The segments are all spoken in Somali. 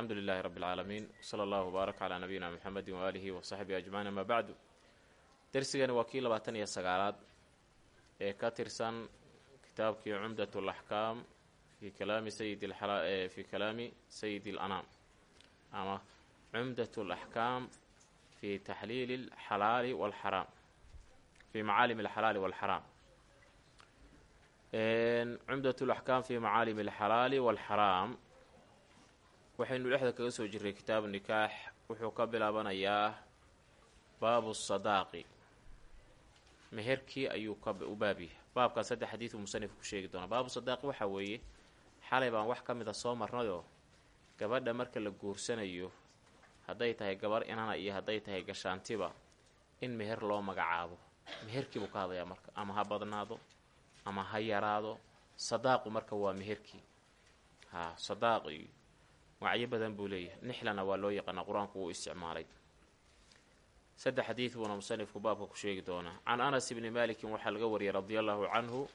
alxamdu lilahi rabi اlcaalamiin wsala allahu wbaarak calaa nabiyina muxamedi waaalihi wa saxbihi ajmaciin ama bacdu. Dersigani waa kii labaatan iyo sagaalaad ee ka tirsan kitaabkii cumdat laxkaam fi kalaami sayid fi kalaami sayid اlanaam ama cumdat laxkaam fi taxliili alxalaali walxaraam fi macaalim alxalaali walxaraam cumdat laxkaam fi macaalim alxalaali walxaraam waxaynu dhexda kaga soo jirray kitaabu nikaax wuxuu ka bilaabanayaa baabu sadaaqi. Meherkii ayuu ka u baabyahay baabkaas saddex xadiiduu musanifku ku sheegi doonaa. Baabu sadaaqi waxaa weeye xalay baan wax ka mid a soo marnayoo gabadha marka la guursanayo hadday tahay gabar inana iyo hadday tahay gashaantiba in meher loo magacaabo. Meherkii buu ka hadlayaa marka. Ama ha badnaado ama ha yaraado. Sadaaqu marka waa meherkii. Ha sadaaqi magacyo badan buu leeyahay. Nixlana waa loo yaqaanaa qur'aanku wuu isticmaalay. Saddex xadiid buuna musanifku baabka ku sheegi doonaa. Can anas ibni malikin waxaa laga wariyay radia allahu canhu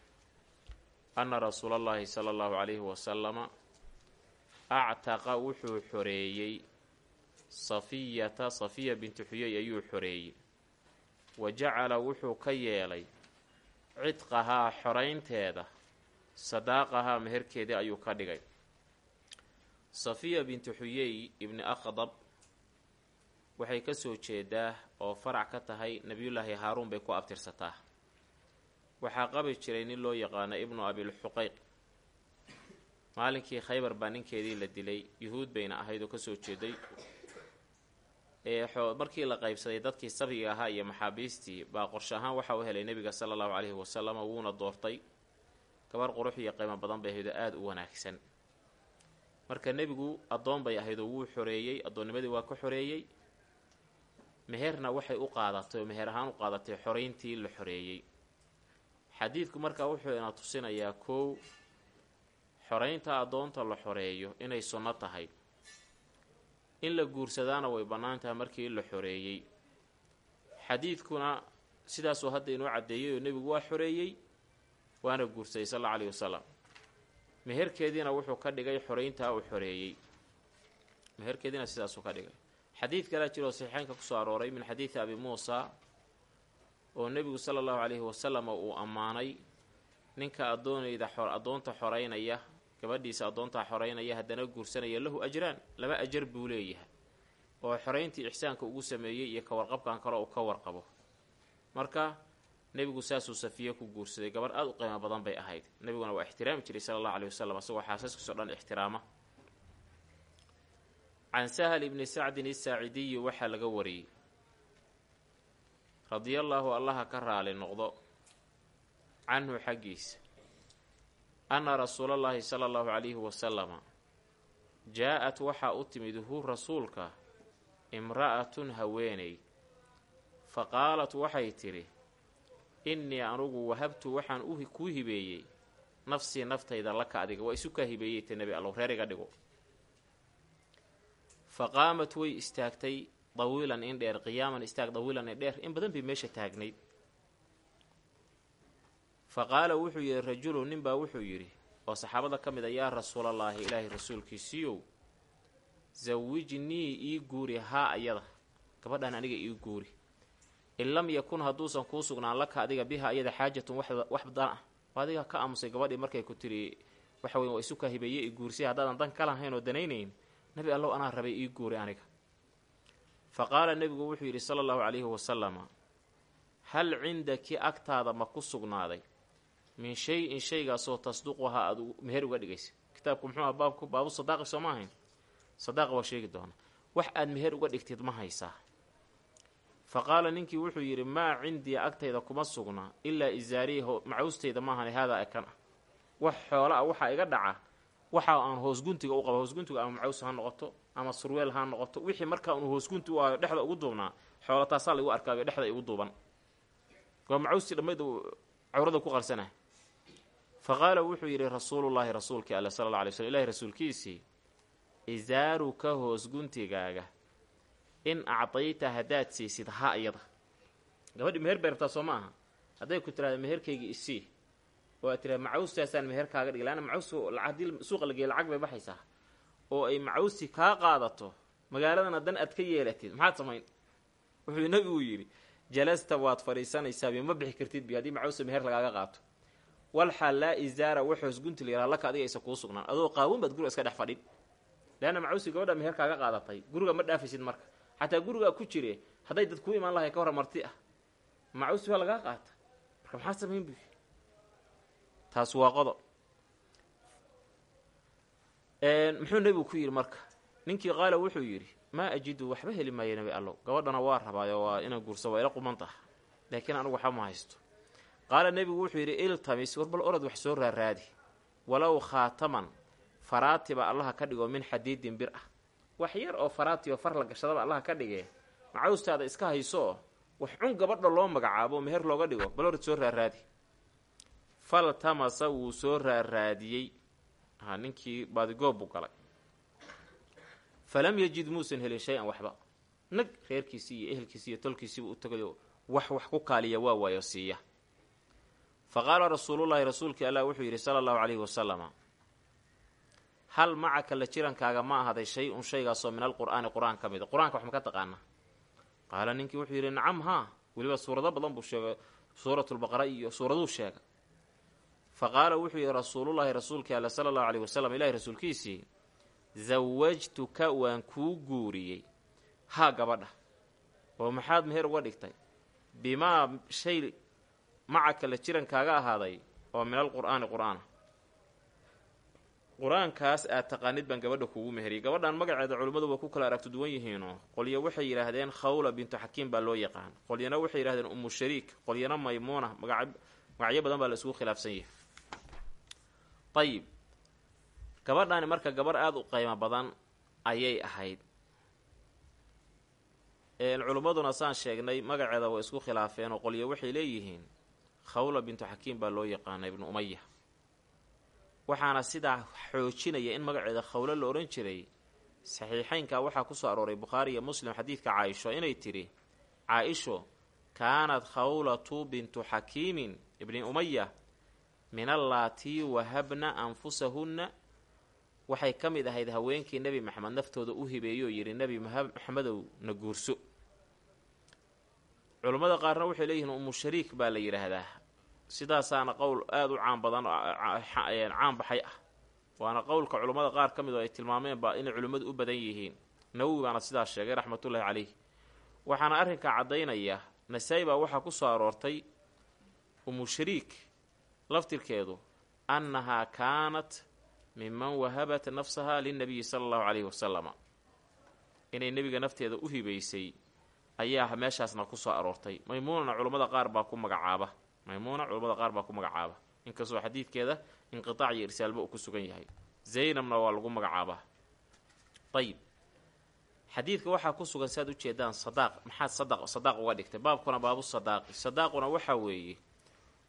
ana rasuula allahi sala allahu calayhi wasalama actaqa wuxuu xoreeyey safiyata safiya binti xuyey ayuu xoreeyey. Wa jacala wuxuu ka yeelay cidqahaa xoraynteeda sadaaqahaa meherkeedii ayuu ka dhigay safiya binti xuyey ibni akhdab waxay ka soo jeedaa oo farac ka tahay nebiyullaahi haaruun bay ku abtirsataa. Waxaa qabi jiray nin loo yaqaano ibnu abilxuqayq maalinkii khaybar baa ninkeedii la dilay yuhuud bayna ahayd oo ka soo jeeday. Markii la qaybsaday dadkii sabiga ahaa iyo maxaabiistii baa qorshe ahaan waxa u helay nebiga sala allahu caleyhi wasalam wuuna doortay. Gabar qurux iyo qiimo badan bay ahayd oo aada u wanaagsan marka nebigu addoon bay ahayd oo wuu xoreeyey addoonnimadii waa ka xoreeyey. Meherna waxay u qaadatay oo meher ahaan u qaadatay xoreyntii la xoreeyey. Xadiidku markaa wuxuu ina tusinayaa kow xoreynta addoonta la xoreeyo inay sunno tahay. In la guursadaana way bannaan tahay markii la xoreeyey. Xadiidkuna sidaasuu hadda inoo caddeeyey oo nebigu waa xoreeyey waana guursaday sal alla alayhi wasalam meherkeediina wuxuu ka dhigay xoreyntaa uu xoreeyey. Meherkeediina sidaasuu ka dhigay. Xadiid kalea jiroo saxiixeynka ku soo arooray min xadiidi abi muusa oo nebigu sala allahu calayhi wasalam uu ammaanay ninka addoonayda addoonta xoreynaya gabadhiisa addoontaa xoreynaya haddana guursanaya lahu ajraan laba ajar buu leeyahay oo xoreyntii ixsaanka ugu sameeyey iyo ka warqabkan kale uu ka warqabo. Marka nebigu saasuu safiye ku guursaday. Gabarh aada u qiimo badan bay ahayd. Nebiguna waa ixtiraami jiray sala allahu aleyhi wasalam asagoo xaasaskiisoo dhan ixtiraama. Can sahal ibni sacdin isaacidiyi waxaa laga wariyey. Radiallaahu allaha ka raali noqdo canhu xaggiisa anna rasuulallaahi sala allahu calayhi wasalama jaa-at waxaa u timid hu rasuulka imra'atun haweeney. Fa qaalat waxay tidhi innii anugu wahabtu waxaan kuu hibeeyey. Nafsii naftayda laka adiga waa isu kaa hibeeyey ta nebi allow reer iga dhigo. Fa qaamat way istaagtay dawiilan in dheer qiyaaman istaag dawiilan in dheer in badan bay meesha taagnayd. Fa qaala wuxuu yidhi rajulu ninbaa wuxuu yidhi oo saxaabada ka mid a yaa rasuulallaahi ilaahay rasuulkiisiiyow sawijnii ii guuri haa ayada. Gabadhan aniga ii guuri in lam yakun hadduusan kuu sugnaan laka adiga biha ayada xaajatun wax dan ah. Adiga ka aamusay gabadhii markay ku tiri waxa wey waa isu ka hibeeye i guursay haddaadan dan ka oo danaynayn. Nebi allow anaa rabay ii guuri aniga. Fa qaala nebigu wuxuu yidhi sala allahu calayhi wasalama hal cindaki agtaada ma ku sugnaaday? Min shay-in shaygaasoo tasduquhaa aada meher uga dhigaysa. Kitaabku muxuu aha baabku baabu sadaaqi soo ma ahayn sadaaqa waa sheegi doona. Wax aad meher uga dhigtid ma haysaa fa qaala ninkii wuxuu yidhi maa cindii agtayda kuma sugna ilaa isaariiho macawstayda maahane haadaa ekan ah wax xoola ah waxaa iga dhaca waxa aan hoosguntiga u qaba hoosguntiga ama macaws ha noqoto ama surweel ha noqoto wixii markaa unu hoosgunti u ahayo dhexda ugu duubnaa xoola taasaa laigu arkaayo dhexda igu duuban. Waa macawstii dhammayd cawrada ku qarsanah fa qaala wuxuu yidhi rasuulullaahi rasuulkii alle sala alla alay slm ilahi rasuulkiisii isaaruka hoosguntigaaga in acdayta haddaad siisid ha iyada. Gabadhii meher bay rabtaa soo ma aha hadday ku tiraahda meherkayga isii oo aad tiraha macawstaasaan meher kaaga dhigi laanna macaws haddii suuqa la geeya lacag bay baxaysaa. Oo ay macawsi kaa qaadato magaaladana dan aad ka yeelatid. Maxaad samayn? Wuxuu nabigu yidhi jalasta waad fadhiisanaysaa ma bixi kartid bi haddii macawsa meher lagaaga qaato. Walxaal laa izaara waxoos gunti la yaraha laka adiga aysa kuu sugnaan. Adoo qaawan baad guriga iska dhex fadhin. Leanna macawsi gabadha meher kaaga qaadatay guriga ma dhaafaysid marka xataa gurigaa ku jire hadday dad kuu imaan lahay ka hor marti ah. Macawsi baa lagaa qaata. Marka maxaad samayn bu taas waa qodob muxuu nebigu ku yidhi marka? Ninkii qaala wuxuu yidhi maa ajidu waxba heli maayo nebi allow. Gabadhana waa rabaayo waa inaan guursa waa ila quman taha laakiin anigu waxba ma haysto. Qaala nebigu wuxuu yidhi iltamis warbal orod wax soo raaraadi. Walow khaataman faraatiba allaha ka dhigo min xadiidin bir ah wax yar oo faraati oo far la gashadaba allaha ka dhigee macawstaada iska haysooo wax cun gabadha loo magacaabo meher looga dhigo bal orod soo raaraadi. Faltamasa wuu soo raaraadiyey. Ha ninkii baadigoob buu galay. Falam yajid muusan helin shay-an waxba. Nag reerkiisii iyo ehelkiisii iyo tolkiisiiba u tagayo wax wax ku kaaliya waa waayo siiya. Fa qaala rasuulullaahi rasuulkii allah wuxuu yidhi sala allahu calayhi wasalama hal macaka la jirankaaga ma ahaday shay-un shaygaasoo min alqur'aani qur'aan ka mida qur'aanka wax ma ka taqaanaa. Qaala ninkii wuxuu yidhi nacam haa. Weliba suurado badan buu sheegay suuratulbaqara iyo suuraduu sheega fa qaala wuxuu yidhi rasuulullaahi rasuulkii alla sala allahu alayhi wasalam ilahi rasuulkiisii zawajtuka waan kuu guuriyey. Haa gabadha. Oo maxaad meher uga dhigtay? Bimaa shay macaka la jirankaaga ahaaday oo min alqur'aani qur'aana qur'aankaas aad taqaanid baan gabadha kuugu meheriyay gabadhan magaceeda culimmadu waa ku kala aragti duwan yihiinoo qolyo waxay yidhaahdeen khawla bintu xakiim baa loo yaqaan. Qolyana waxay yidhahdeen umu shariik qolyana maymuuna maga magacyo badan baa la isugu khilaafsan yahay. Ayib gabadhani marka gabarh aada u qiimo badan ayay ahayd. Culimmaduna saan sheegnay magaceeda waa isku khilaafeen oo qolyo waxay leeyihiin khawla bintu xakiim baa loo yaqaana ibnu umaya waxaana sidaa xoojinaya in magaceeda khawlo la odhan jiray. Saxiixeynka waxaa ku soo arooray bukhaari iyo muslim xadiidka caaisho inay tidhi caa-isho kaanat khawlatu bintu xakiimin ibni umaya min allaatii wahabna anfusahunna. Waxay ka mid ahayd haweenkii nebi maxamed naftooda u hibeeyoo yidhi nebi maxamedow na guurso. Culummada qaarna waxay leeyihiin umu shariik baa la yidhaahdaa sidaasaana qowl aada u caan badan caan baxay ah. Waana qowlka culummada qaar ka mid oo ay tilmaameenba inay culimmadu u badan yihiin. Nawowi baana sidaas sheegay raxmatullaahi caleyh waxaana arrinkaa caddaynaya nasaa-i baa waxaa ku soo aroortay umu shariik laftirkeedu annahaa kaanat minman wahabat nafsaha linnabiyi sala allahu calayhi wasalama inay nebiga nafteeda u hibaysay ayaa meeshaasna ku soo aroortay. Maymuunana culummada qaar baa ku magacaaba maymuuna culummada qaar baa ku magacaaba. Inkastoo xadiidkeeda inqitaac iyo irsaalba uu ku sugan yahay. Zaynabna waa lagu magacaabaa. Ayib xadiidka waxaa ku sugan saad ujeedaan sadaaq. Maxaad sadaq sadaaq uga dhigtay. Baabkuna baabu sadaaqi. Sadaaquna waxaa weeye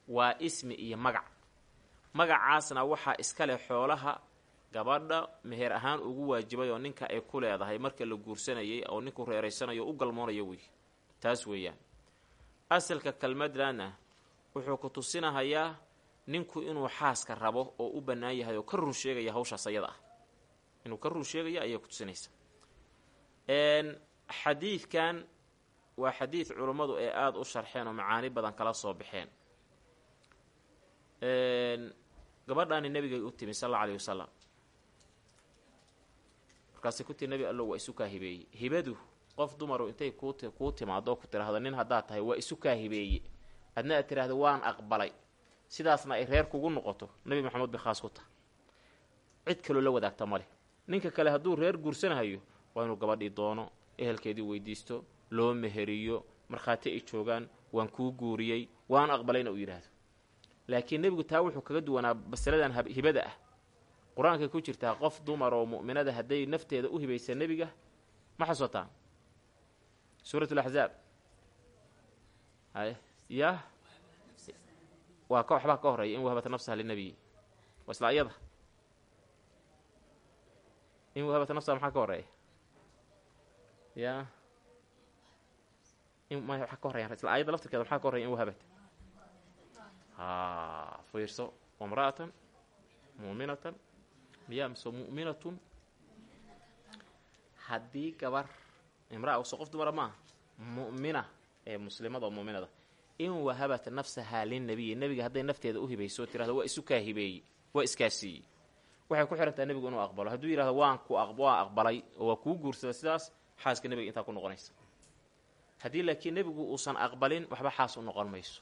waa ismi iyo magac. Magacaasna waxaa iska leh xoolaha gabadha meher ahaan ugu waajibay oo ninka ay ku leedahay marka la guursanayay oo ninku reeraysanayo o u galmoonayo wey taas weeyaan. Asalka kelmadlana wuxuu ku tusinahayaa ninku inuu xaaska rabo oo u bannaan yahay oo ka run sheegaya hawshaas ayada ah. Inuu ka run sheegaya ayay ku tusinaysa. Xadiidkan waa xadiid culummadu ee aada u sharxeen oo macaani badan kala soo baxeen. Gabadhaani nabigay u timi sal alla alayhi wasalam markaasay ku tiri nebi allow waa isu kaa hibeeye hibadu qof dumaru intay kuut kuu timaado oo ku tiraahdo nin haddaad tahay waa isu kaa hibeeye adna aad tiraahdo waan aqbalay. Sidaasna ay reer kugu noqoto nebi maxamed bay khaas ku tahay. Cid kaloo la wadaagta ma leh. Ninka kale hadduu reer guursanahayo waa inuu gabadhii doono ehelkeedii weydiisto loo meheriyo markhaati ay joogaan waan kuu guuriyey waan aqbalayna uu yidhaahdo laakiin nebigu taa wuxuu kaga duwanaa masaladan hibada ah. Qur'aankay ku jirtaa qof dumar oo mu'minada hadday nafteeda u hibaysa nebiga ma xasuusataan suurat laxzaab hay ya waa ka waxbaa ka horreeya in wahabata nafsaha linabiyi waa isla iyada in wahabata nafsaha maxaa ka horreeya ya in ma waxaa ka horreya isla ayadda laftirkeeda maxaa ka horreya in wahabata ha fiirso. Wamra'atan mu'minatan. Miyaa mise mu'minatun. Haddii gabar imraa so qof dumara maaha mu'mina ee muslimada oo mu'minada in wahabat nafsahaa linnabiyi. Nebiga hadday nafteeda u hibayso tirahdo waa isu kaa hibeeyey waa iskaasiiyey waxay ku xirantaha nebigu inuu aqbalo. Hadduu yidhahdo waan ku waa aqbalay oo waa kuu guursada sidaas xaaska nebiga intaa ku noqonaysa. Haddii laakiin nebigu uusan aqbalin waxba xaas u noqon mayso.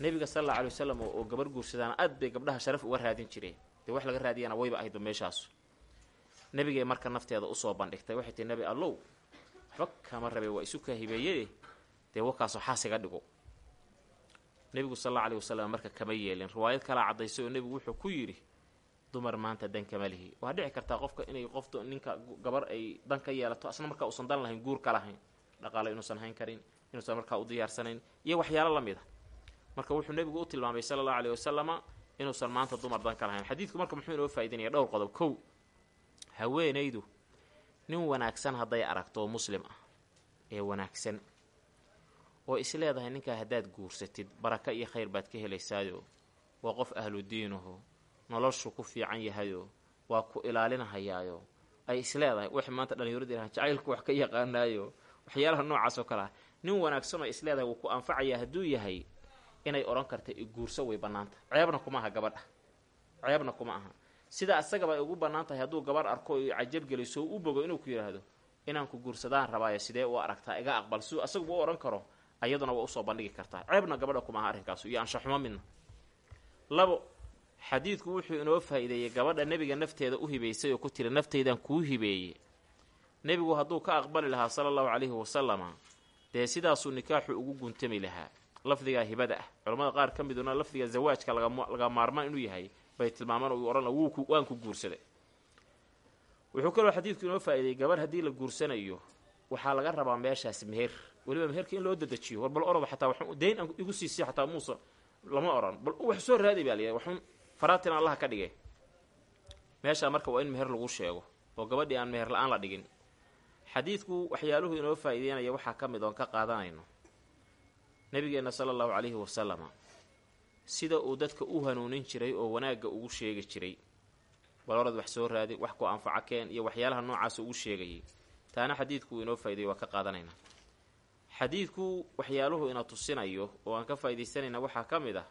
Nebiga sal alla alay wasalam oo gabar guursadaana aad bay gabdhaha sharaf uga raadin jireen. Dee wax laga raadiyana wayba ahaydba meeshaasu nebigay marka nafteeda u soo bandhigtay. Waxay tihi nebi allow waxba kama rabe waa isu kaa hibeeyee dee wakaasoo xaas iga dhigo nebigu sal alla alay wasalam marka kama yeelin. Riwaayad kalaa caddaysay oo nebigu wuxuu ku yidhi dumar maanta dan kama lihi. Waa dhici kartaa qofka inay qof ninka gabar ay dan ka yeelato asna markaa uusan dan lahayn guur ka lahayn dhaqaalo inuusan hayn karin inuusan markaa u diyaarsanayn iyo waxyaalo la mid a marka wuxuu nebigu u tilmaamay sala allahu aleyh wasalama inuusan maanta dumar dan ka lahayn. Xadiidku marka muxuu inoo faa'idaynaya dhowr qodob. Kow haweenaydu nin wanaagsan hadday aragto oo muslim ah ee wanaagsan oo is leedahay ninkaa haddaad guursatid baraka iyo khayr baad ka helaysaayo. Waa qof ahlu diinaho noloshu ku fiican yahayo waa ku ilaalinahayaayo. Ay is leedahay wax maanta dhallinyaradu yidhahan jacaylku wax ka yaqaanaayo waxyaalaha noocaas oo kale ah. Nin wanaagsan oo is leedahay wuu ku anfacayaa hadduu yahay inay odhan karta guurso way bannaanta. Ceebna kuma aha gabadha ceebna kuma aha. Sida asagaba ay ugu bannaan tahay hadduu gabarh arko cajabgeliso u bogo inuu ku yidhaahdo inaan ku guursadaan rabaayo sidee u aragtaa? Iga aqbal siduu asaguba u odhan karo ayaduna waa u soo bandhigi kartaa. Ceebna gabadha kuma aha arrinkaasu iyo anshaxumo midna. Labo xadiidku wuxuu inoo faa'iideeyey gabadha nebiga nafteeda u hibaysay oo ku tiri naftaydan kuu hibeeye nebigu hadduu ka aqbali lahaa sala allahu calayhi wasalama dee sidaasuu nikaaxu ugu guntami lahaa. Lafdigaa hibada ah. Culammada qaar ka miduna lafdiga zawaajka laga maarmaan inuu yahay bay tilmaamaan odhan waan ku guursaday. Wuxuu kaloo xadiidku inoo faa'iideyey gabarh haddii la guursanayo waxaa laga rabaa meeshaas meher weliba meherka in loo dedejiyo war bal oraba xataa wax dayn aan igu siisay xataa muusa lama odhan bal wax soo raadi baa layahay waxun faraatin allaha ka dhigay. Meeshaa marka waa in meher lagu sheego oo gabadhii aan meher la'aan la dhigin. Xadiidku waxyaaluhu inoo faa'iideynaya waxaa ka mid oon ka qaadanayno. Nabigeenna sala allahu calayhi wasalama sida uu dadka u hanuunin jiray oo wanaagga ugu sheegi jiray. Bal orad wax soo raadi wax ku anfaco keen iyo waxyaalaha noocaasa ugu sheegayay. Taana xadiidku inoo faa'ideeyo waa ka qaadanaynaa xadiidku waxyaaluhu ina tusinayo oo aan ka faa'iidaysanayna waxaa ka mid ah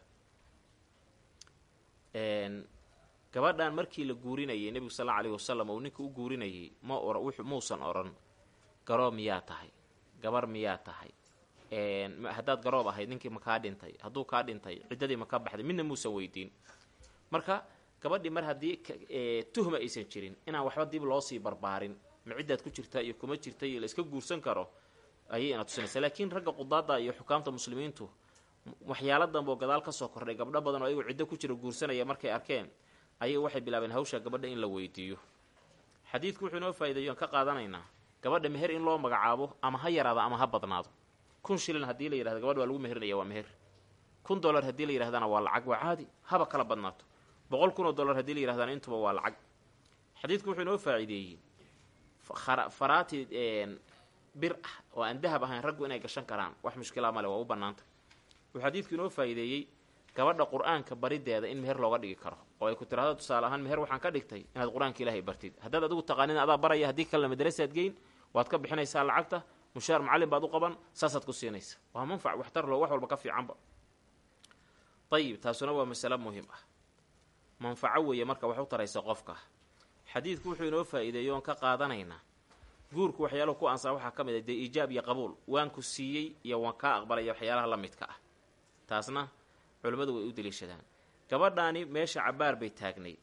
gabadhan markii la guurinayay nebigu sal alla alayhi wasalam uu ninka u guurinayay ma or muusan odhan garoob miyaa tahay? Gabar miyaa tahay? Haddaad garoob ahayd ninkii ma kaa dhintay? Hadduu kaa dhintay ciddadii ma ka baxday? Midna muusan weydiin. Marka gabadhii mar haddii tuhma aysan jirin inaan waxba dib loo sii barbaarin ma ciddaad ku jirtaa iyo kuma jirta iyo la iska guursan karo ayay ina tusinaysaa laakiin ragga qudaada iyo xukaamta muslimiintu waxyaalo danbe oo gadaal ka soo kordhay gabdho badan oo ayagoo ciddo ku jira guursanaya markay arkeen ayay waxay bilaabeen hawsha gabadha in la weydiiyo. Xadiidku wuxuu inoo faa'ideeyo aan ka qaadanaynaa gabadha meher in loo magacaabo ama ha yaraado ama ha badnaado. Kun shilin haddii la yidhahdo gabadha waa lagu meherinaya waa meher. Kun dollar haddii la yidhahdana waa lacag waa caadi haba kala badnaato. Boqol kun oo dollar haddii la yidhahdana intuba waa lacag. Xadiidku wuxuu inoo faa'iideeyey. Faraati bir ah oo aan dahab ahayn raggu inay gashan karaan. Wax mushkilaa male waa u bannaanta. Wuxuu xadiidku inoo faa'iideeyey gabadha qur'aanka barideeda in meher looga dhigi karo. Oo ay ku tiraahdo tusaale ahaan meher waxaan ka dhigtay inaad qur'aanka ilaahay bartid. Haddaad adigu taqaanin adaa baraya haddii kalena madrasaad geyn waad ka bixinaysaa lacagta mushaar macallin baad u qaban saasaad ku siinaysa waa manfac waxtar loo wax walba ka fiicanba. Ayib taasuna waa masalo muhiim ah. Manfaco weeye marka wax u taraysa qofka. Xadiidku wuxuu inoo faa'iideeyo oon ka qaadanaynaa guurku waxyaaluhu ku ansaa waxaa ka mid ah dee iijaab iyo qabuul. Waan ku siiyey iyo waan kaa aqbalaya waxyaalaha la midka ah. Taasna culimmadu way u deliishadaan. Gabadhaani meesha cabbaar bay taagnayd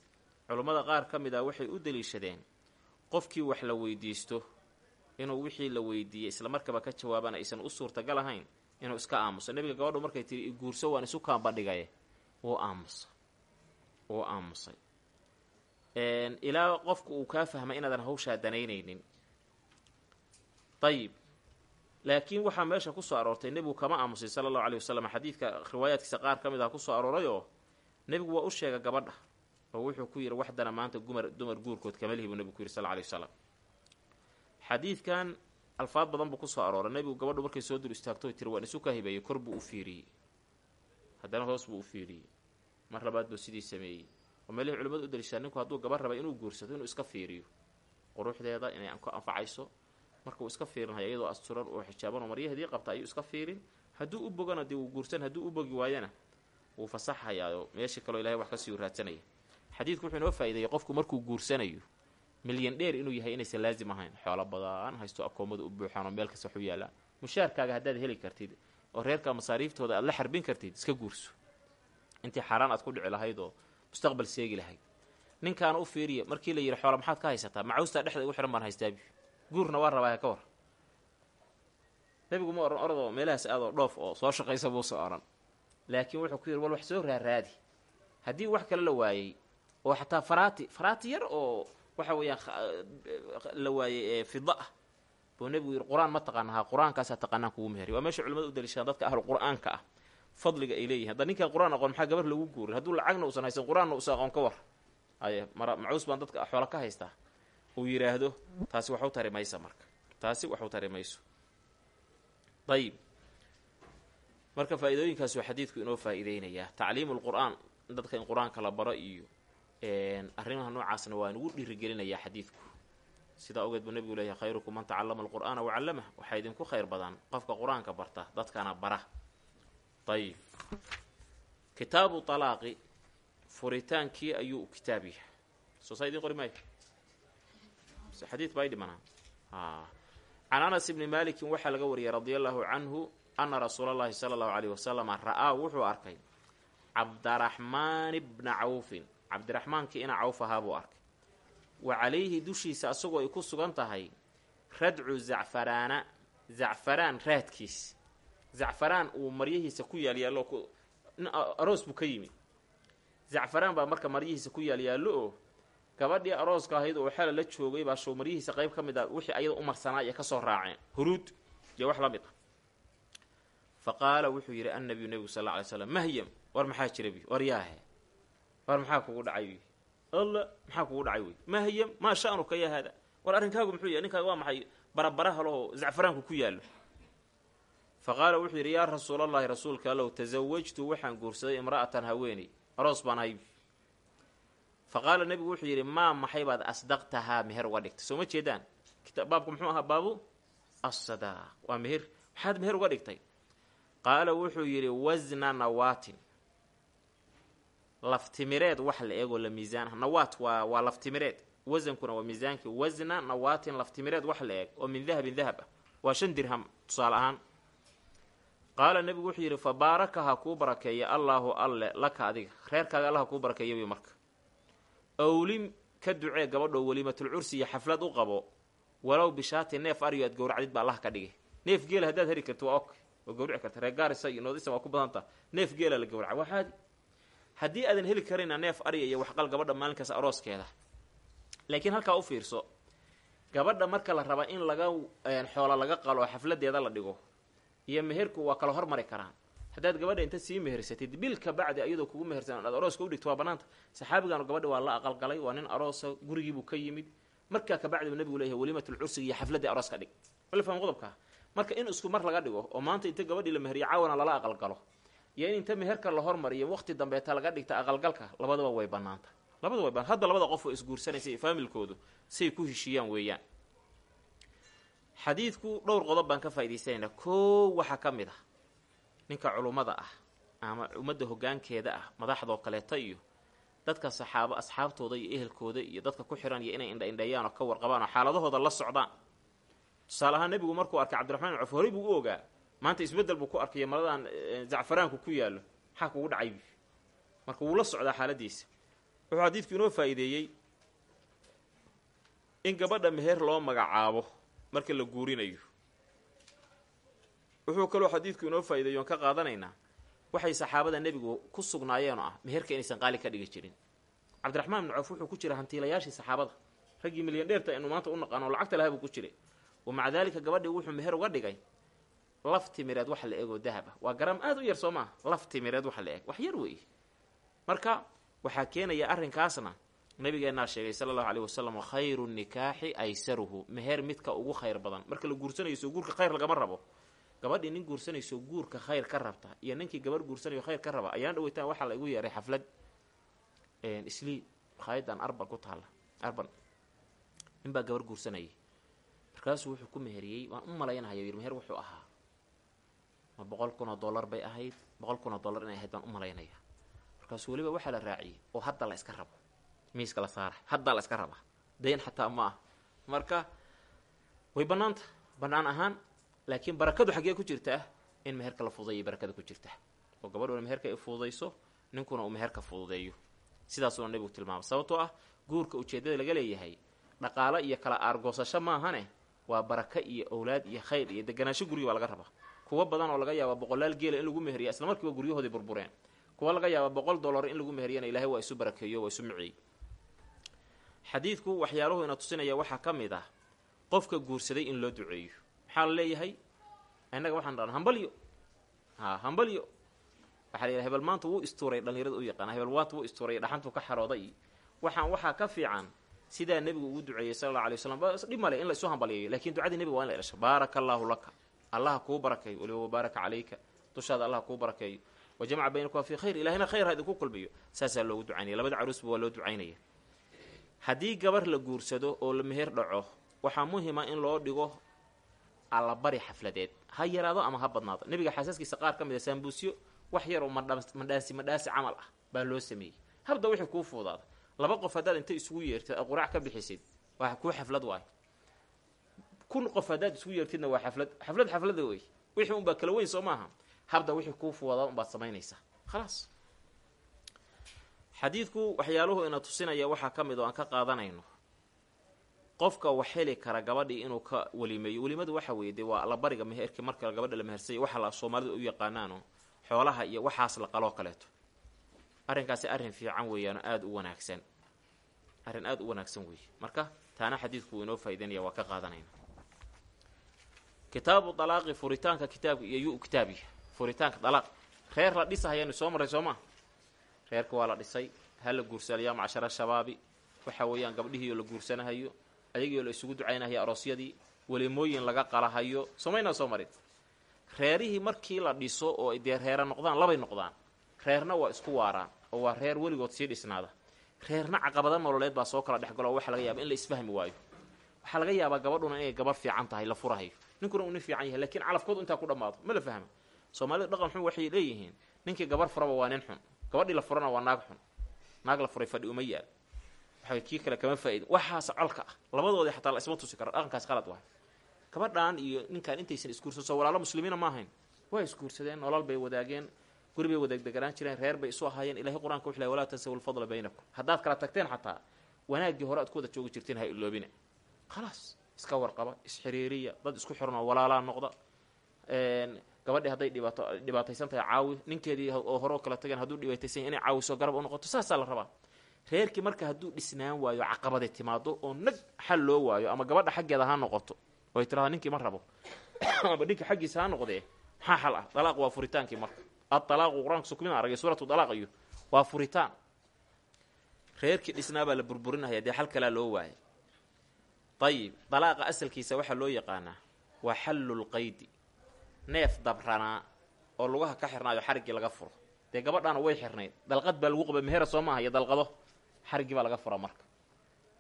culummada qaar ka mid ah waxay u deliishadeen qofkii wax la weydiisto inuu wixii la weydiiyey islamarkaba ka jawaabana aysan u suurtagal ahayn inuu iska aamuso. Nebiga gabadhu markay tiri iguurso waan isu kaanbadhigaye wuu aamusa wuu aamusay. Ilaa qofku uu kaa fahmay inaadan hawshaa danaynaynin ayib laakiin waxaa meesha ku soo aroortay nebigu kama aamusay sala allahu aleyh wasalam xadiidka riwaayaadkiisa qaar ka mid ah ku soo aroorayoo nebigu waa u sheega gabadha oo wuxuu ku yidhi waxdana maanta gumar dumar guurkood kama lihi buu nebigu ku yidhi sal alay wasalam xadiidkan alfaad badan buu ku soo arooray. Nebigu gabadhu markay soo dul istaagto tiri waan isu ka hibeeyey kor buu u fiiriyey. Haddana hoos buu u fiiriyey. Mar labaad buu sidii sameeyey. Oo meelihii culimadu u daliishaa ninku hadduu gabar raba inuu guursado inuu iska fiiriyo quruxdeeda inay ku anfacayso marka uu iska fiirinhaya iyadoo asturan oo xijaaban oo maryaheedii qabta ayuu iska fiirin. Hadduu u bogana dee uu guursan hadduu u bogi waayana wuu fasaxayaa meeshii kaloo ilahay wax ka sii raadsanaya xadiidku wuxuu inoo faa'ideeyey qofku markuu guursanayo milyan dheer inuu yahay inaysan laazim ahayn. Xoolo badan haysto akoomada u buuxaan oo meel kasta waxu yaallaan mushaarkaaga haddaad heli kartid oo reerka masaariiftooda aad la xarbin kartid iska guurso. Intii xaaraan aad ku dhici lahayd oo mustaqbal seegi lahayd. Ninkaana u fiiriya markii la yidhi xoola maxaad ka haysataa? Macawstaa dhexda igu xihan baan haystaabi guurna waa rabaa ka war. Nebigu ma odhan oradoo meelahaas aadoo dhoof oo soo shaqaysa buusa odhan laakiin wuxuu ku yidhi wal wax soo raaraadi. Haddii wax kale la waayey oo xataa faraati faraati yar oo waxa weeyaan la waayey ee fida ah buu nebigu yidhi qur'aan ma taqaanahaa qur'aankaasaa taqaanaan kugu meheriy waa meesha culimada u daliishadaan dadka ahlu qur'aanka ah fadliga ay leeyihiin hadda ninkaan qur'aan aqoon maxaa gabar lagu guurin hadduu lacagna uusan haysan qur'aanna uusan aqoon ka war. Aye mara macuus baan dadka xoola ka haystaa uu yidhaahdo taasi waxu tari maysa marka. Taasi waxu tari mayso ayib marka faa-iidooyinkaasuu xadiidku inoo faa-iideynayaa. Tacliimu lqur-aan dadka in qur'aanka la baro iyo arrimaha noocaasna waa nugu dhiirigelinayaa xadiidku. Sidaa ogeed buu nebigu leeyahay khayrukum man tacallama alqur'aana wacallamah waxaa idinku khayr badan qofka qur'aanka barta dadkana bara. Ayib kitaabu talaaqi furitaankii ayuu kitaab yahay. Soo saa idiin qori maayo xadiid baa i dhimanaa. Can anas ibni malikin waxaa laga wariyay radia allahu canhu ana rasuula allahi sala allahu alayh wasalama ra'aa wuxuu arkay cabdaraxmaan bna cawfin. Cabdiraxmaankii ina cawf ahaa buu arkay. Wa calayhi dushiisa asagoo ay ku sugan tahay radcu zacfaraana zacfaraan raadkiis. Zacfaraan uu maryihiisa ku yaalyaallo aroos buu ka yimid. Zacfaraan baa marka maryihiisa ku yaalyaallo oo gabadhii arooska ahayd oo xela la joogay baa show maryihiisa qayb ka mid a wixii ayada u marsanaa iyo ka soo raaceen. Huruud iyo wax la mid ah. Fa qaala wuxuu yidhi annabiyu nebigu sal alla alay slam mahyam war maxaa jira bi? War yaahe war maxaa kugu dhacay alla maxaa kugu dhacay wey mahyam maa sha'nuka ya haada war arrinkaagu muxuu yahay ninkaaga waa maxay barabaraha lahoo zacfaraanku ku yaallo? Fa qaala wuxuu yidhi yaa rasuulallahi rasuulka allow tasawajtu waxaan guursaday imra'atan haweeney aroos baan ahay fa qaala nebigu wuxuu yidhi maa maxay baad asdaqtahaa meher uga dhigtay soo ma jeedaan baabku muxuu ahaa baabu asadaaq waa meher maxaad meher uga dhigtay qaala wuxuu yidhi wasna nawaatin laftimireed wax la eegoo la miisaan nawaat waa waa laftimireed wasankuna waa miisaankii wasna nawaatin laftimireed wax la eeg oo min dahabin dahab ah waa shan dirham tusaale ahaan qaala nebigu wuxuu yidhi fa baaraka ha kuu barakeeya allaahu alle laka adiga reerkaaga alla ha kuu barakeeya wy marka owlim ka ducee gabadhoo weliimatul cursi iyo xaflad u qabo walow bishaati neef ariyo aad gowracdid ba allah ka dhigay. Neef geela haddaad heli karti waa ok waa gawrici karta. Reer gaarisa iyo noodisa waa ku badanta. Neef geela la gawraca waa xaadi. Haddii aadan heli karayna neef ariya iyo waxqal gabadha maalinkaas arooskeeda laakiin halkaa u fiirso gabadha marka la raba in laga xoola laga qalo xafladeeda la dhigo iyo meherku waa kala hormari karaan haddaad gabadha inta sii mehersatid bil ka bacdi iyadoo kugu mehersan aad arooska udhigto waa banaanta. Saxaabigan gabadha waa la aqalgalay waa nin aroosa gurigiibuu ka yimid. Markaa kabacdibu nebigu leeyahy waliimatul cursiga iyo xafladii arooska dhig. Wala faham qodobkaa marka in isku mar laga dhigo oo maanta inta gabadhii la meheriyo caawana lala aqalgalo. Iyo in inta meherka la hormariyo waqti dambeeta laga dhigta aqalgalka labadaba way banaanta. Labada way hadda labada qof oo isguursanaysa faamilkoodu siay ku heshiiyaan weeyaan. Xadiidku dhowr qodob baan ka faa'idaysanaynaa koo waxaa ka mid ah ninka culummada ah ama ummadda hoggaankeeda ah madaxdoo kaleeta iyo dadka saxaabo asxaabtooda iyo ehelkooda iyo dadka ku xiran iyo inay indha-indheeyaan oo ka warqabaan oo xaaladahooda la socdaan. Tusaale ahaan nebigu markuu arkay cabdiraxmaan cof horey buu u ogaa. Maanta isbeddel buu ku arkaya maladan zacfaraanku ku yaallo. Maxaa kugu dhacay marka wuu la socdaa xaaladiisa. Wuxuu xadiidku inoo faa'iideeyey in gabadha meher loo magacaabo marka la guurinayo wuxuu kaloo xadiidku inoo faa'ideeyo on ka qaadanaynaa. Waxay saxaabada nebigu ku sugnaayeenoo ah meherka inaysan qaali ka dhigi jirin. Cabdiraxmaan ibnu cawf wuxuu ku jira hantiilayaashii saxaabada. Raggii milyan dheerta aynu maanta u naqaano lacagta lahaa ku jiray. Wa maca daalika gabadhii wuxuu meher uga dhigay laf timireed wax la eegoo dahab ah. Waa garam aada u yar soo maaha laf timireed wax la eeg. Wax yar weeye marka waxaa keenaya arrinkaasna nabigeennaa sheegay sala allahu aleyh wasalam khayru nikaaxi aysaruhu. Meher midka ugu khayr badan. Marka la guursanayso guurka khayr lagama rabo gabadhii nin guursanayso guurka khayr ka rabta iyo ninkii gabadh guursanayo khayr ka raba ayaan dhaweytaan waxaa la igu yeeray xaflad. Islii makhaayaddan arban ku taalla arban. Ninbaa gabar guursanayay. Markaasuu wuxuu ku meheriyey waan u malaynahaya yidhi meher wuxuu ahaa. Ma boqol kun oo dollar bay ahayd boqol kun oo dollar inay ahayd baan u malaynaya. Markaasuu weliba waxaa la raaciyey oo hadda la iska rabo. Miiska la saara haddaa la iska rabaa dayn xataa ma ah. Marka way bannaanta bannaan ahaan laakiin barakadu xaggee ku jirtaa in meherka la fududeeyay barakada ku jirta oo gabadhuna meherka ay fududayso ninkuna uu meherka fududeeyo. Sidaasuuna nebigu tilmaamay. Sababtoo ah guurka ujeeddada laga leeyahay dhaqaalo iyo kala aargoosasho maahane waa baraka iyo owlaad iyo khayr iyo deganaansho guryo baa laga rabaa. Kuwa badan oo laga yaaba boqolaal geela in lagu meheriya isla markiiba burbureen. Kuwa laga yaaba boqol dollar in lagu meheriyana ilaahay waa isu barakeeyo waa isu miciyey. Xadiidku waxyaaluhu ina tusinaya waxaa ka mid ah qofka guursaday in loo duceeyo maxaa la leeyahay? Innaga waxaan dhan hambalyo. Ha hambalyo. Waxaa la yidhaha hebel maanta wuu istuuray dhallinyarada u yaqaana hebel maanta wuu istuuray dhaxantuu ka xarooday. Waxaan waxaa ka fiican sidaa nebigu ugu duceeyey sala alla alay waslam dhib in la isu hambalyeeyo laakiin ducadii nebiga waa in la dhasho baaraka allaahu laka. Allaha kuu barakeeyo waliba wabaaraka calayka. Dushaada allaha kuu barakeeyo wa jamaca baynakuma fii khayr. Ilahina khayr ha idinku kulmiyo. Saasaa loogu ducaynaya. Labada caruusba waa loo ducaynaya. Haddii gabar la guursado oo la meher dhaco waxaa muhima in loo dhigo allabari xafladeed. Ha yaraado ama ha badnaado. Nebiga xaasaskiisa qaar ka mid a saambuusyo wax yar oo madhaasi madhaasi camal ah baa loo sameeyey. Habda wixii kuu fuudaada laba qof haddaad inta isugu yeertid a quraac ka bixisid waa kuu xaflad waay. Kun qof haddaad isugu yeertidna waa xaflad. Xaflad xaflada wey wixii unbaa kala weyn soo maaha. Habda wixii kuu fuudaa unbaad samaynaysaa. Khalaas. Xadiidku waxyaaluhu ina tusinaya waxaa ka mid oo aan ka qaadanayno qofka wax heli kara gabadhii inuu ka welimeeyo welimadu waxa weeye dee waa allabariga meherki marka gabadha la mehersaya waxa la soomaalida u yaqaanaano xoolaha iyo waxaas la qaloo kaleeto. Arrinkaasi arrin fiican weeyaano aada u wanaagsan. Arrin aada u wanaagsan weeye. Marka taana xadiidku uu inoo faa'idaynaya waa ka qaadanayna. Kitaabu dalaaqi furitaanka kitaabka iyo yu kitaabiya furitaanka dalaaq reer la dhisahayaanu soo marray soo maa reerka waa la dhisay. Ha la guursalayaa macshara shabaabi. Waxa weeyaan gabdhihiioo la guursanahayo ayagiioo la isugu ducaynahayo aroosyadii welimooyin laga qalahayo somaynaa soo marin reerihii markii la dhiso oo dee reera noqdaan labay noqdaan. Reerna waa isku waaraan oo waa reer weligood sii dhisnaada. Reerna caqabada nololeed baa soo kala dhexgalo waxaa laga yaaba in la isfahmi waayo. Waxaa laga yaabaa gabadhuna inay gabar fiican tahay la furahayo ninkuna uu nin fiican yahay lakiin calafkoodu intaa ku dhammaado ma la fahma. Soomaalida dhaqan xun waxay leeyihiin ninkii gabar furaba waa nin xun gabadhii la furana waa naag xun. Naag la furay fadhi uma yaal waxa kii kale kama faaidin waxaas colka ah. Labadoodii xataa la isma tusi karo. Dhaqankaas qalad waay gabadhaan iyo ninkaan intaysan isguursan soo walaalo muslimiina ma ahayn. Waa isguursadeen nolol bay wadaageen guri bay wadaagdeganaan jireen reer bay isu ahaayeen. Ilahay qur'aanka wuxu lay walaa tansaw lfadla baynakum haddaad kala tagteen xataa wanaaggii hore aad ku wada joogi jirteen ha iloobina khalaas iska warqaba isxiriiriya dad isku xiran oo walaalaa noqda gabadhii hadday dhibaato dhibaataysan tahay caawi ninkeedii oo hore oo kala tageen hadduu dhibaataysan inay caawiso garab u noqoto saasaa la rabaa reerkii marka hadduu dhisnaan waayo caqabade timaado oo nag xal loo waayo ama gabadha xaggeeda ha noqoto oy tirahda ninkii ma rabo. Ama ninka xaggiisa ha noqdee maxaa xal ah dalaaq waa furitaankii marka. Adalaaqu qur'aanka sukmin aragay suuratu dalaaq iyo waa furitaan. Reerkii dhisnaabaa la burburinaya dee xal kalaa loo waayay ayib dalaaqa asalkiisa waxaa loo yaqaanaa waa xallulqaydi neef dabranaa oo lugaha ka xirnaayo xariggii laga furo. Dee gabadhaana way xirnayd dalqad baa lagu qaba mehera soo maaha iyo dalqado xariggii baa laga fura marka.